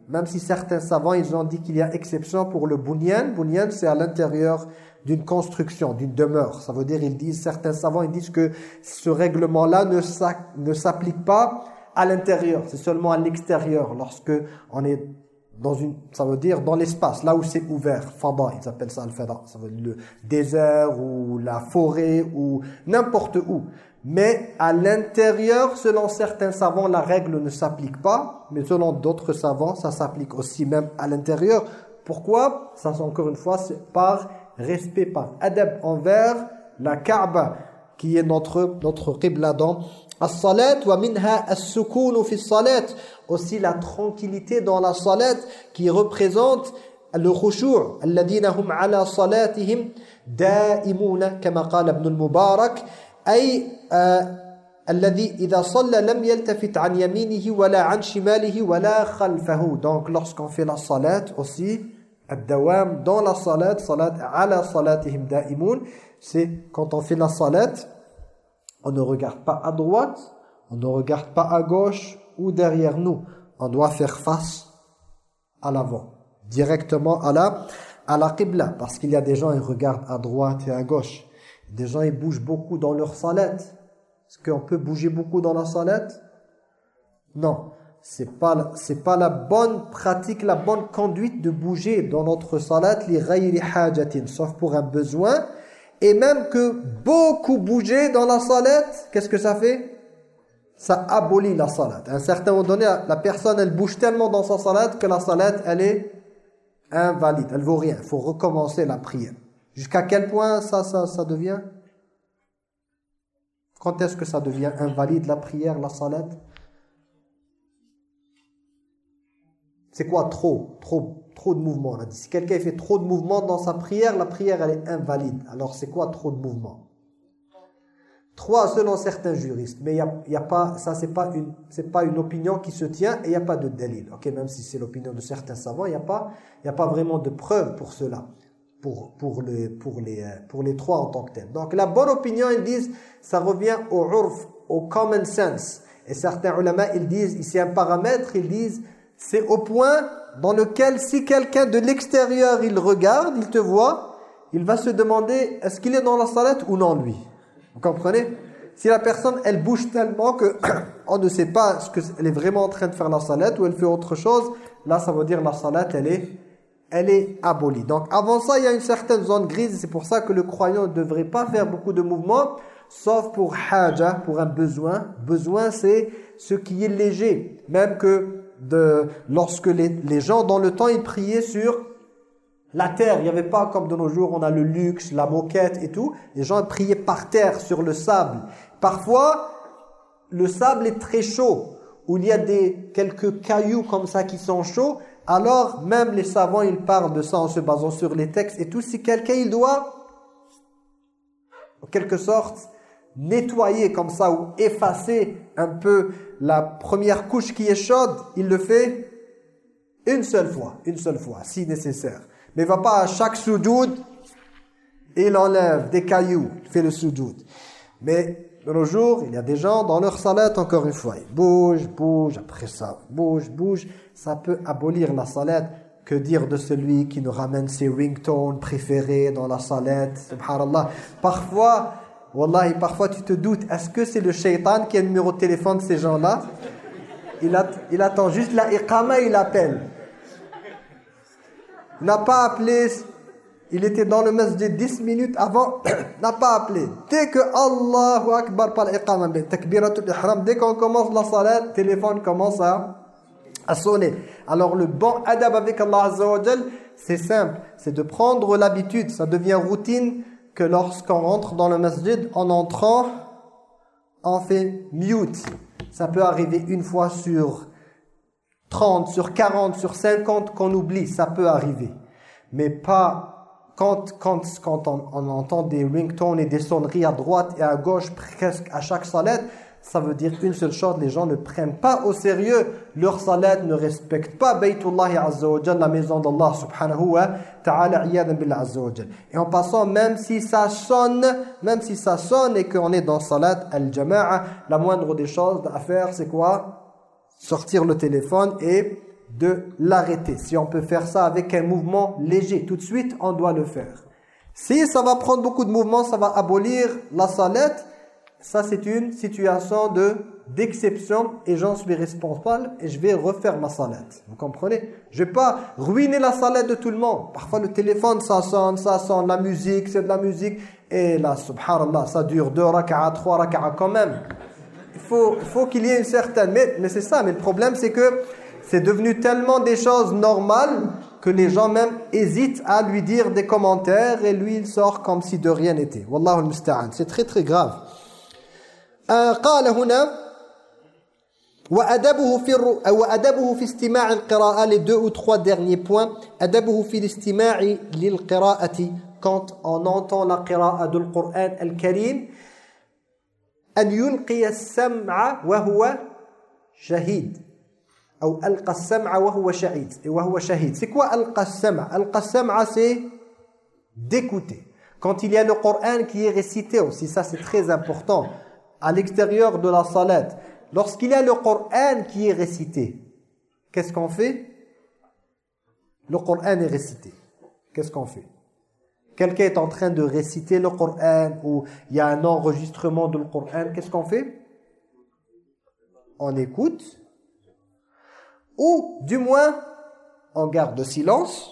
même si certains savants, ils ont dit qu'il y a exception pour le bunyan. Bunyan, c'est à l'intérieur d'une construction, d'une demeure. Ça veut dire, ils disent, certains savants, ils disent que ce règlement-là ne s'applique pas à l'intérieur, c'est seulement à l'extérieur, lorsque on est dans une, ça veut dire dans l'espace, là où c'est ouvert, fada, ils appellent ça le fada, ça veut dire le désert ou la forêt ou n'importe où. Mais à l'intérieur, selon certains savants, la règle ne s'applique pas, mais selon d'autres savants, ça s'applique aussi même à l'intérieur. Pourquoi? Ça, encore une fois, c'est par respect, par adab envers la Kaaba, qui est notre, notre qibla dans as-salat wa minha as-sukun fi salat aussi la tranquillité dans la salat qui représente le khushu' alladhina hum ala salatihim daimuna kama qala ibn al-mubarak ay الذي إذا صلى لم يلتفت عن يمينه ولا عن شماله ولا خلفه donc lorsqu'on fait la salat aussi الدوام dans la salat, salat ala salatihim daimun, c'est quand on fait la salat, on ne regarde pas à droite, on ne regarde pas à gauche ou derrière nous. On doit faire face à l'avant, directement à la, à la qibla. Parce qu'il y a des gens, ils regardent à droite et à gauche. Des gens, ils bougent beaucoup dans leur salat. Est-ce qu'on peut bouger beaucoup dans la salat? Non c'est pas c'est pas la bonne pratique, la bonne conduite de bouger dans notre salat li ghayri hajatin, sauf pour un besoin. Et même que beaucoup bouger dans la salat, qu'est-ce que ça fait? Ça abolit la salat. À un certain moment donné, la personne, elle bouge tellement dans sa salat que la salat, elle est invalide. Elle vaut rien. Il faut recommencer la prière. Jusqu'à quel point ça, devient? Quand est-ce que ça devient invalide la prière, la salat? C'est quoi trop Trop trop de mouvement. On a dit, si quelqu'un fait trop de mouvement dans sa prière, la prière elle est invalide. Alors c'est quoi trop de mouvement Trois selon certains juristes. Mais y a, y a, pas, ça c'est pas une, pas une opinion qui se tient et il n'y a pas de délit. Même si c'est l'opinion de certains savants, il n'y a pas, a pas vraiment de preuve pour cela. Pour, pour, les, pour, les, pour les trois en tant que tel. Donc la bonne opinion, ils disent, ça revient au urf, au common sense. Et certains ulama, ils disent, ici un paramètre, ils disent, c'est au point dans lequel si quelqu'un de l'extérieur, il regarde, il te voit, il va se demander est-ce qu'il est dans la salat ou non lui? Vous comprenez? Si la personne, elle bouge tellement que on ne sait pas ce qu'elle est vraiment en train de faire la salat ou elle fait autre chose, là ça veut dire la salat, elle est, elle est abolie. Donc avant ça, il y a une certaine zone grise, c'est pour ça que le croyant ne devrait pas faire beaucoup de mouvements, sauf pour haja, pour un besoin. Besoin, c'est ce qui est léger. Même que de lorsque les, gens dans le temps ils priaient sur la terre, il n'y avait pas comme de nos jours on a le luxe, la moquette et tout, les gens priaient par terre sur le sable. Parfois le sable est très chaud où il y a des quelques cailloux comme ça qui sont chauds, alors même les savants ils parlent de ça en se basant sur les textes et tout si quelqu'un il doit en quelque sorte nettoyer comme ça ou effacer un peu la première couche qui est chaude, il le fait une seule fois, une seule fois, si nécessaire. Mais va pas à chaque soudoud, il enlève des cailloux, il fait le soudoud. Mais de nos jours, il y a des gens dans leur salat, encore une fois, ils bougent, bougent, après ça, bougent, bougent. Ça peut abolir la salat. Que dire de celui qui nous ramène ses ringtones préférés dans la salat, subhanallah. Parfois, Wallahi, parfois tu te doutes, est-ce que c'est le shaitan qui a le numéro de téléphone de ces gens-là? Il, attend juste la iqama, il appelle. Il n'a pas appelé, il était dans le masjid 10 minutes avant, n'a pas appelé. Dès que Allahu Akbar par l'iqama, takbiratul ihram, dès qu'on commence la salat, téléphone commence à, sonner. Alors le bon adab avec Allah Azza c'est simple, c'est de prendre l'habitude, ça devient routine que lorsqu'on rentre dans le masjid, en entrant, on fait mute. Ça peut arriver une fois sur 30, sur 40, sur 50 qu'on oublie, ça peut arriver. Mais pas quand, quand, quand on, entend des ringtones et des sonneries à droite et à gauche presque à chaque salat, ça veut dire une seule chose, les gens ne prennent pas au sérieux. Leur salat, ne respectent pas Baytullah Azza wa la maison d'Allah subhanahu wa ta'ala Et en passant, même si ça sonne, même si ça sonne et qu'on est dans salat al-jama'a, la moindre des choses à faire, c'est quoi? Sortir le téléphone et de l'arrêter. Si on peut faire ça avec un mouvement léger, tout de suite, on doit le faire. Si ça va prendre beaucoup de mouvements, ça va abolir la salat, ça c'est une situation de d'exception et j'en suis responsable et je vais refaire ma salat. Vous comprenez? Je vais pas ruiner la salat de tout le monde. Parfois le téléphone ça sonne, ça sonne, la musique, c'est de la musique et là subhanallah, ça dure deux raka'a, trois raka'a quand même. Il faut faut qu'il y ait une certaine mais, mais c'est ça mais le problème c'est que c'est devenu tellement des choses normales que les gens même hésitent à lui dire des commentaires et lui il sort comme si de rien n'était. Wallahu musta'an. C'est très très grave. قال هنا وأدبه في وأدبه في استماع القراءة les deux ou trois derniers points أدبه في الاستماع للقراءة quand on entend la قراءة du Coran الكريم أن يلقي السمع وهو شهيد ou alqa sam'a wa huwa shahid. C'est quoi alqa sam'a? Alqa sam'a c'est d'écouter. Quand il y a le Coran qui est récité aussi ça c'est très important. À l'extérieur de la salat. Lorsqu'il y a le Coran qui est récité qu'est-ce qu'on fait? Le Coran est récité. Qu'est-ce qu'on fait? Quelqu'un est en train de réciter le Coran ou il y a un enregistrement de le Coran qu'est-ce qu'on fait? On écoute ou du moins on garde silence.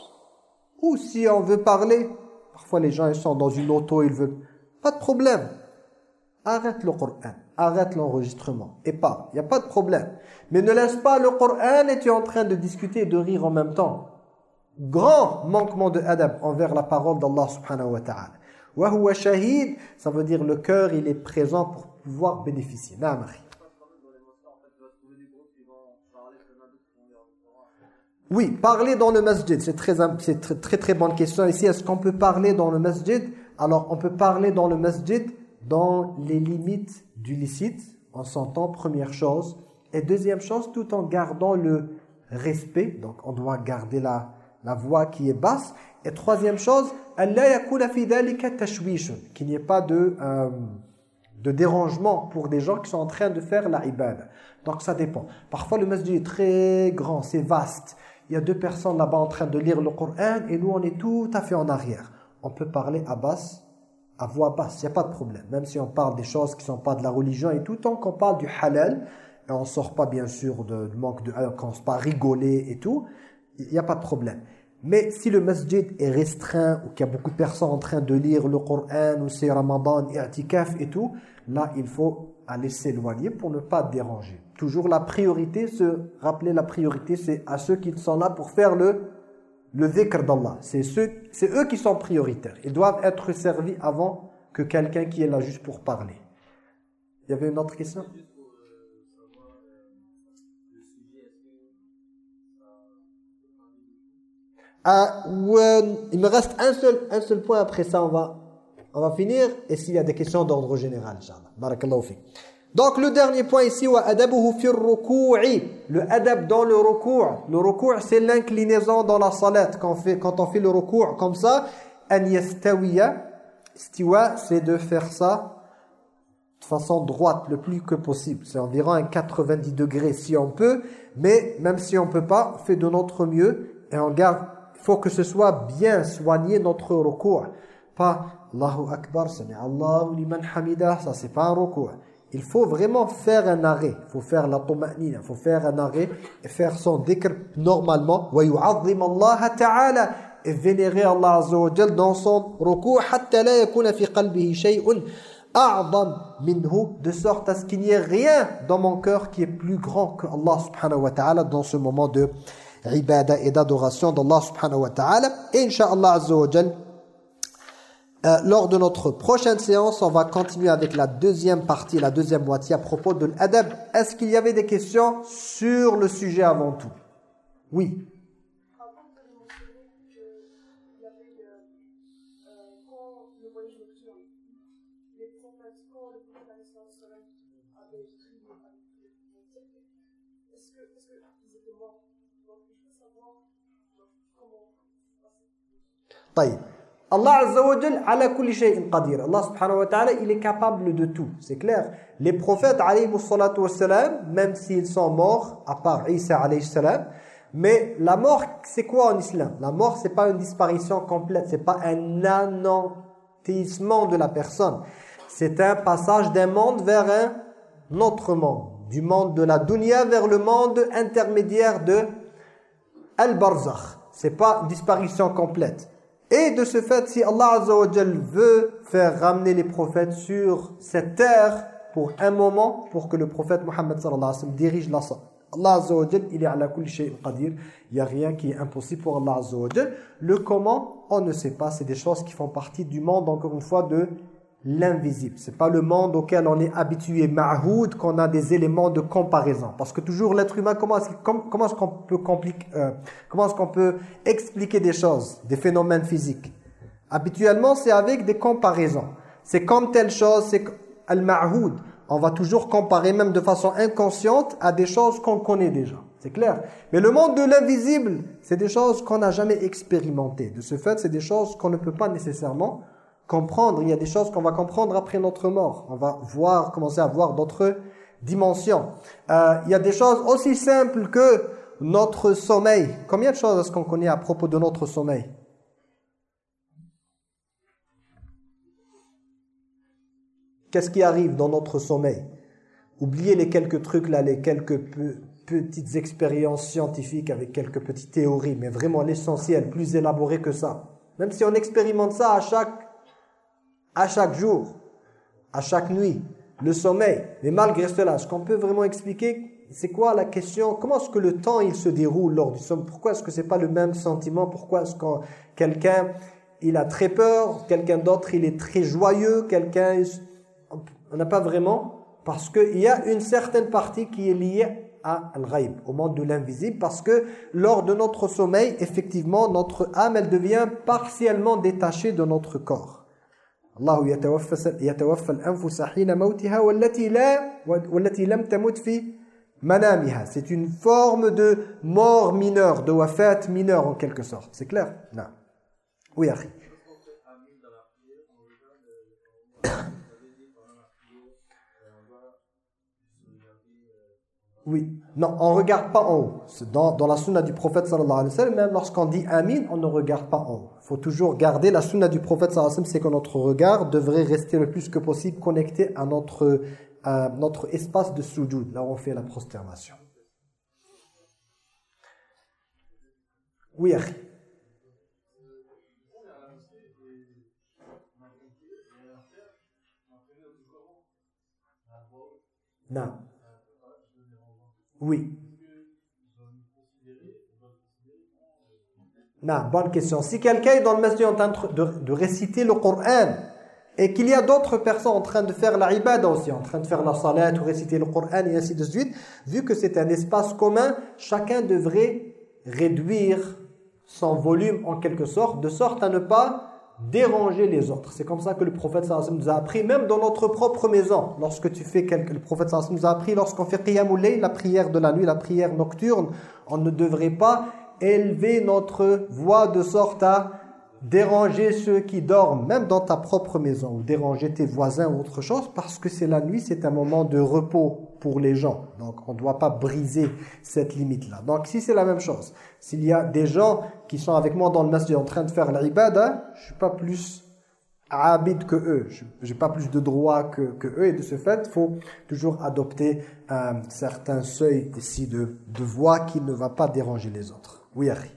Ou si on veut parler parfois les gens ils sont dans une auto ils veulent pas de problème. Arrête le Coran arrête l'enregistrement et parle il n'y a pas de problème. Mais ne laisse pas le Coran et tu es en train de discuter et de rire en même temps. Grand manquement de adab envers la parole d'Allah subhanahu wa ta'ala. Wa shahid ça veut dire le cœur il est présent pour pouvoir bénéficier. Naamari. Oui, parler dans le masjid, c'est très, très, très très bonne question ici. Est-ce qu'on peut parler dans le masjid? Alors, on peut parler dans le masjid dans les limites du licite, en s'entend, première chose. Et deuxième chose, tout en gardant le respect, donc on doit garder la, la voix qui est basse. Et troisième chose, qu'il n'y ait pas de, euh, de dérangement pour des gens qui sont en train de faire la ibad. Donc ça dépend. Parfois le masjid est très grand, c'est vaste il y a deux personnes là-bas en train de lire le Coran et nous on est tout à fait en arrière. On peut parler à basse, à voix basse, il n'y a pas de problème. Même si on parle des choses qui ne sont pas de la religion et tout, tant qu'on parle du halal, et on ne sort pas bien sûr de, manque de... qu'on ne se pas rigoler et tout, il n'y a pas de problème. Mais si le masjid est restreint ou qu'il y a beaucoup de personnes en train de lire le Coran ou c'est Ramadan, i'tikaf et tout, là il faut aller s'éloigner pour ne pas déranger. Toujours la priorité, se rappeler la priorité, c'est à ceux qui sont là pour faire le, le dhikr d'Allah. C'est eux qui sont prioritaires. Ils doivent être servis avant que quelqu'un qui est là juste pour parler. Il y avait une autre question? Ah, il me reste un seul, un seul point après ça, on va, on va finir. Et s'il y a des questions d'ordre général, Inch'Allah. Barakallahu. Donc le dernier point ici, Le adab dans le ruku'. Le ruku' c'est l'inclinaison dans la salat. Quand on fait, le ruku' comme ça, an yastawiya. Stiwa, c'est de faire ça de façon droite le plus que possible. C'est environ un 90 degrés si on peut. Mais même si on peut pas, on fait de notre mieux. Et on garde, il faut que ce soit bien soigné notre ruku'. Pas Allahu Akbar, sami Allahu liman hamidah, ça c'est pas un ruku' il faut vraiment faire un arrêt. Il faut faire la il faut faire un arrêt et faire son dhikr normalement. Et vénérer Allah Azza wa Jal dans son recours de sorte à ce qu'il n'y ait rien dans mon cœur qui est plus grand que Allah subhanahu wa ta'ala dans ce moment de ibadah et d'adoration d'Allah subhanahu wa ta'ala. Et Inch'Allah Azza wa Jal, euh, lors de notre prochaine séance, on va continuer avec la deuxième partie, la deuxième moitié à propos de l'adab. Est-ce qu'il y avait des questions sur le sujet avant tout Oui. طيب Allah Azza wa Jal ala kulli shay'in qadir. Allah subhanahu wa ta'ala, il est capable de tout. C'est clair. Les prophètes alayhi salatu wassalam, même s'ils sont morts, à part Isa alayhi salam, mais la mort, c'est quoi en islam? La mort, c'est pas une disparition complète, c'est pas un anéantissement de la personne. C'est un passage d'un monde vers un autre monde. Du monde de la dunya vers le monde intermédiaire de Al-Barzakh. C'est pas une disparition complète. Et de ce fait, si Allah Azza wa veut faire ramener les prophètes sur cette terre pour un moment, pour que le prophète Mohammed dirige la Allah Azza wa il est ala kulli shay'in. Il n'y a rien qui est impossible pour Allah Le comment, on ne sait pas. C'est des choses qui font partie du monde, encore une fois, de l'invisible. C'est pas le monde auquel on est habitué, ma'houd, qu'on a des éléments de comparaison. Parce que toujours l'être humain, comment est-ce qu'on peut euh, comment qu'on peut expliquer des choses, des phénomènes physiques? Habituellement, c'est avec des comparaisons. C'est comme telle chose, c'est al-ma'houd. On va toujours comparer, même de façon inconsciente, à des choses qu'on connaît déjà. C'est clair? Mais le monde de l'invisible, c'est des choses qu'on n'a jamais expérimentées. De ce fait, c'est des choses qu'on ne peut pas nécessairement comprendre. Il y a des choses qu'on va comprendre après notre mort. On va voir, commencer à voir d'autres dimensions. Euh, il y a des choses aussi simples que notre sommeil. Combien de choses est-ce qu'on connaît à propos de notre sommeil? Qu'est-ce qui arrive dans notre sommeil? Oubliez les quelques trucs là, les quelques petites expériences scientifiques avec quelques petites théories, mais vraiment l'essentiel, plus élaboré que ça. Même si on expérimente ça à chaque à chaque jour, à chaque nuit, le sommeil. Mais malgré cela, ce qu'on peut vraiment expliquer, c'est quoi la question? Comment est-ce que le temps il se déroule lors du sommeil? Pourquoi est-ce que c'est pas le même sentiment? Pourquoi est-ce que quelqu'un il a très peur, quelqu'un d'autre il est très joyeux, quelqu'un on n'a pas vraiment? Parce qu'il y a une certaine partie qui est liée à al au monde de l'invisible, parce que lors de notre sommeil, effectivement, notre âme, elle devient partiellement détachée de notre corps. الله يتوفى يتوفى الانفس حين موتها والتي لا والتي لم تمت في manamiha. C'est une forme de mort mineure, de wafat mineur en quelque sorte. C'est clair Non. Oui, Akhi. Oui. Non, on ne regarde pas en haut. Dans, dans la sunna du prophète sallallahu alayhi même lorsqu'on dit amin, on ne regarde pas en haut. Il faut toujours garder la sunna du prophète sallallahu c'est que notre regard devrait rester le plus que possible connecté à notre, à notre espace de sujoud, là où on fait la prosternation. Oui. Non. Oui. Non, bonne question. Si quelqu'un est dans le masjid en train de, réciter le Coran et qu'il y a d'autres personnes en train de faire la ibada aussi, en train de faire la salat ou réciter le Coran et ainsi de suite, vu que c'est un espace commun, chacun devrait réduire son volume en quelque sorte, de sorte à ne pas déranger les autres. C'est comme ça que le prophète sallallahu nous a appris, même dans notre propre maison. Lorsque tu fais quelque... Le prophète nous a appris, lorsqu'on fait qiyamul la prière de la nuit, la prière nocturne, on ne devrait pas élever notre voix de sorte à déranger ceux qui dorment, même dans ta propre maison, ou déranger tes voisins ou autre chose, parce que c'est la nuit, c'est un moment de repos pour les gens. Donc, on ne doit pas briser cette limite-là. Donc, si c'est la même chose, s'il y a des gens qui sont avec moi dans le masjid en train de faire l'ibada, je suis pas plus habite que eux. Je n'ai pas plus de droits que, que, eux. Et de ce fait, il faut toujours adopter un certain seuil ici de, de voix qui ne va pas déranger les autres. Oui, Harry.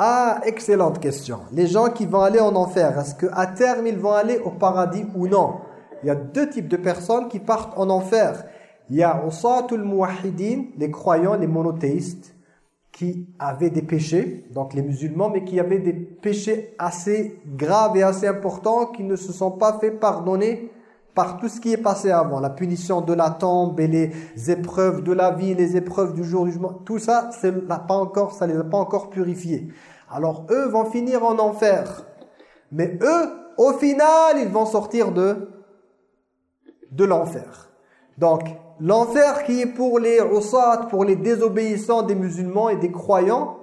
Ah, excellente question. Les gens qui vont aller en enfer, est-ce qu'à terme ils vont aller au paradis ou non? Il y a deux types de personnes qui partent en enfer. Il y a usatul muwahidin, les croyants, les monothéistes, qui avaient des péchés, donc les musulmans, mais qui avaient des péchés assez graves et assez importants qui ne se sont pas fait pardonner par tout ce qui est passé avant, la punition de la tombe et les épreuves de la vie, les épreuves du jour du jugement, tout ça, pas encore, ça les a pas encore purifiés. Alors eux vont finir en enfer. Mais eux, au final, ils vont sortir de, de l'enfer. Donc, l'enfer qui est pour les usat, pour les désobéissants des musulmans et des croyants,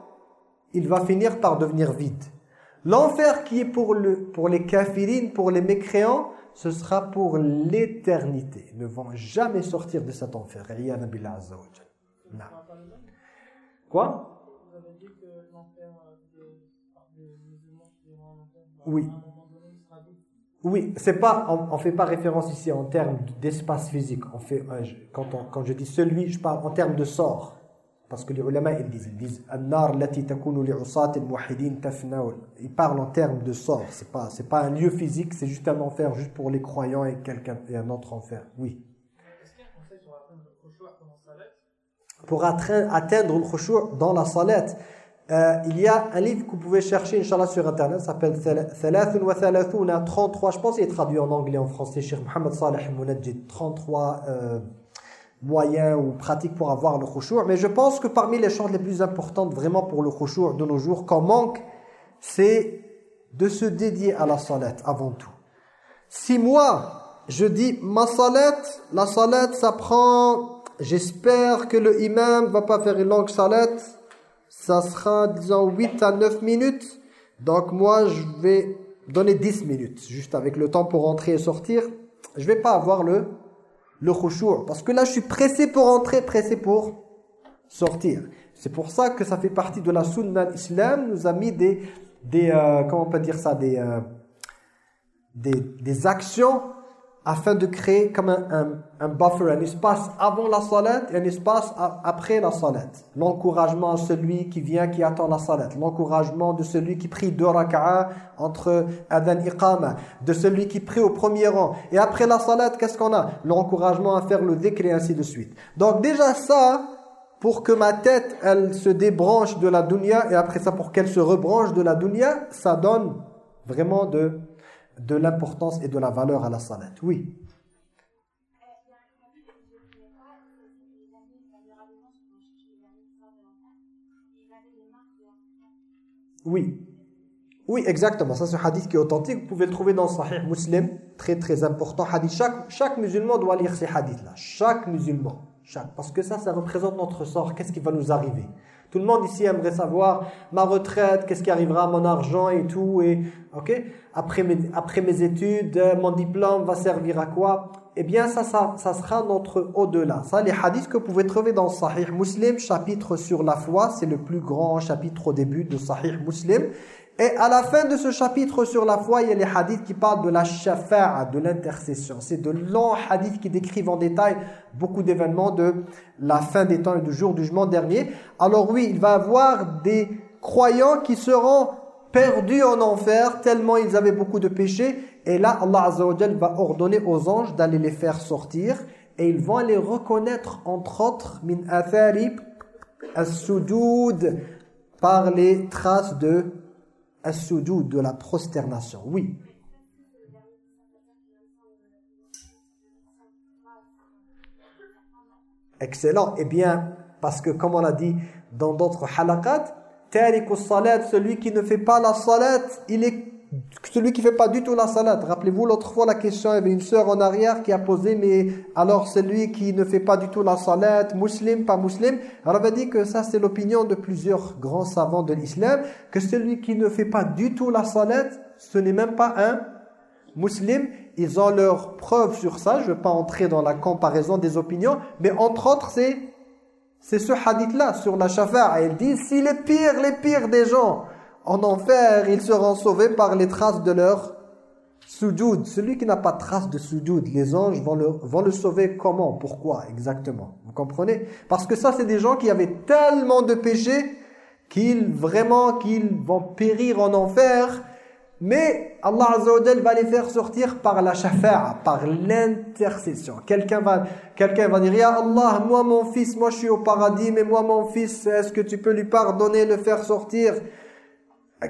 il va finir par devenir vide. L'enfer qui est pour, le, pour les kafirines, pour les mécréants, ce sera pour l'éternité. Ils ne vont jamais sortir de cet enfer. Quoi? Oui. Oui, c'est pas, on ne fait pas référence ici en termes d'espace physique. On fait, euh, quand, on, quand je dis celui, je parle en termes de sort. Parce que les ulama, ils disent, ils disent Ils parlent en termes de sort. C'est pas, c'est pas un lieu physique, c'est juste un enfer juste pour les croyants et, quelqu'un, et un autre enfer. Oui. Pour atteindre le khushu' dans la salat. Euh, il y a un livre que vous pouvez chercher, Inch'Allah, sur Internet, ça s'appelle 33, je pense qu'il est traduit en anglais, en français, Cheikh Mohamed Saleh Mounadjid, 33 euh, moyens ou pratiques pour avoir le khushu'. Mais je pense que parmi les choses les plus importantes vraiment pour le khushu' de nos jours, qu'on manque, c'est de se dédier à la salat avant tout. Si moi, je dis ma salat, la salat, ça prend, j'espère que le imam va pas faire une longue salat, ça sera, disons, 8 à 9 minutes. Donc moi, je vais donner 10 minutes, juste avec le temps pour entrer et sortir. Je vais pas avoir le, le khushu', parce que là, je suis pressé pour entrer, pressé pour sortir. C'est pour ça que ça fait partie de la sunna islam, nous a mis des, des euh, comment on peut dire ça, des, euh, des, des actions afin de créer comme un, un, buffer, un espace avant la salat et un espace après la salat. L'encouragement à celui qui vient, qui attend la salat. L'encouragement de celui qui prie deux raka'a entre adhan iqama. De celui qui prie au premier rang. Et après la salat, qu'est-ce qu'on a? L'encouragement à faire le dhikr et ainsi de suite. Donc déjà ça, pour que ma tête, elle se débranche de la dunya et après ça, pour qu'elle se rebranche de la dunya, ça donne vraiment de de l'importance et de la valeur à la salat. Oui. Oui. Oui, exactement. Ça, c'est un hadith qui est authentique. Vous pouvez le trouver dans le Sahih Muslim. Très, très important. Hadith. Chaque, chaque musulman doit lire ces hadiths-là. Chaque musulman. Chaque. Parce que ça, ça représente notre sort. Qu'est-ce qui va nous arriver? Tout le monde ici aimerait savoir ma retraite, qu'est-ce qui arrivera à mon argent et tout. Et, ok? Après, mes, après mes études, mon diplôme va servir à quoi? Eh bien, ça, ça, ça sera notre au-delà. Ça, les hadiths que vous pouvez trouver dans Sahih Muslim, chapitre sur la foi, c'est le plus grand chapitre au début de Sahih Muslim. Et à la fin de ce chapitre sur la foi, il y a les hadiths qui parlent de la shafa'a, de l'intercession. C'est de longs hadiths qui décrivent en détail beaucoup d'événements de la fin des temps et du jour du jugement dernier. Alors oui, il va y avoir des croyants qui seront perdus en enfer tellement ils avaient beaucoup de péchés. Et là, Allah Azza wa va ordonner aux anges d'aller les faire sortir. Et ils vont les reconnaître, entre autres, min athari as-sujud, par les traces de as de la prosternation. Oui. Excellent. Eh bien, parce que comme on l'a dit dans d'autres halaqat, salat, celui qui ne fait pas la salat, il est celui qui fait pas du tout la salat. Rappelez-vous l'autre fois la question, il y avait une sœur en arrière qui a posé mais alors celui qui ne fait pas du tout la salat, musulman, pas musulman, elle avait dit que ça c'est l'opinion de plusieurs grands savants de l'islam que celui qui ne fait pas du tout la salat, ce n'est même pas un musulman. Ils ont leurs preuves sur ça, je ne vais pas entrer dans la comparaison des opinions, mais entre autres c'est c'est ce hadith-là sur la shafa'a. Elle dit si les pires, les pires des gens en enfer, ils seront sauvés par les traces de leur Sujoud, celui qui n'a pas de trace de sujoud, les anges vont le, vont le sauver comment? Pourquoi exactement? Vous comprenez? Parce que ça, c'est des gens qui avaient tellement de péchés qu'ils vraiment qu'ils vont périr en enfer. Mais Allah Azza va les faire sortir par la shafa'a, par l'intercession. Quelqu'un va, quelqu'un va dire, Ya Allah, moi mon fils, moi je suis au paradis, mais moi mon fils, est-ce que tu peux lui pardonner, le faire sortir?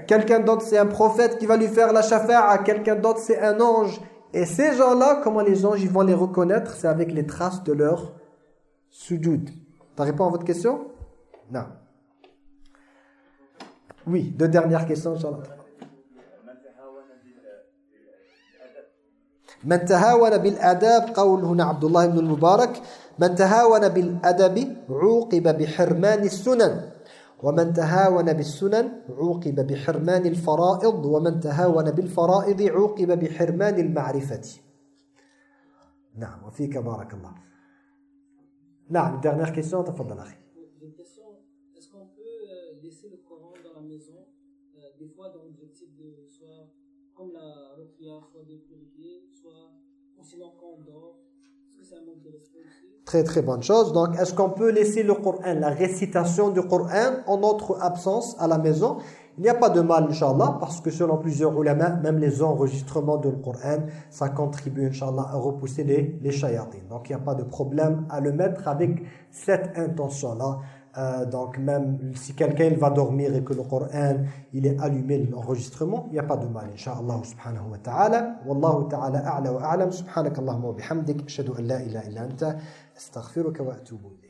Quelqu'un d'autre, c'est un prophète qui va lui faire la shafa'a. Quelqu'un d'autre, c'est un ange. Et ces gens-là, comment les anges ils vont les reconnaître C'est avec les traces de leur sujoud. Ça répond à votre question Non. Oui, deux dernières questions, Inch'Allah. من تهاون بالآداب قول هنا عبد الله بن المبارك من تهاون بالأدب عوقب بحرمان السنن ومن تهاون بالسنن عوقب بحرمان الفرائض ومن تهاون بالفرائض عوقب بحرمان المعرفة نعم وفيك بارك الله نعم dernière question تفضل أخي Est-ce qu'on peut euh, laisser le Coran dans la maison, euh, des fois dans l'objectif de soit, comme la ruqya, soit de purifier, soit, ou sinon quand on dort, est-ce que c'est un manque de respect Très très bonne chose. Donc, est-ce qu'on peut laisser le Coran, la récitation du Coran en notre absence à la maison? Il n'y a pas de mal, Inch'Allah, parce que selon plusieurs ulama, même les enregistrements du Coran, ça contribue, Inch'Allah, à repousser les, les shayatines. Donc, il n'y a pas de problème à le mettre avec cette intention-là. Euh, donc même si quelqu'un va dormir et que le Coran il est allumé l'enregistrement il n'y a pas de mal inshallah subhanahu wa ta'ala wallahu ta'ala a'la wa a'lam subhanakallahumma wa bihamdik ashhadu an illa anta استغفرك واتوب اليك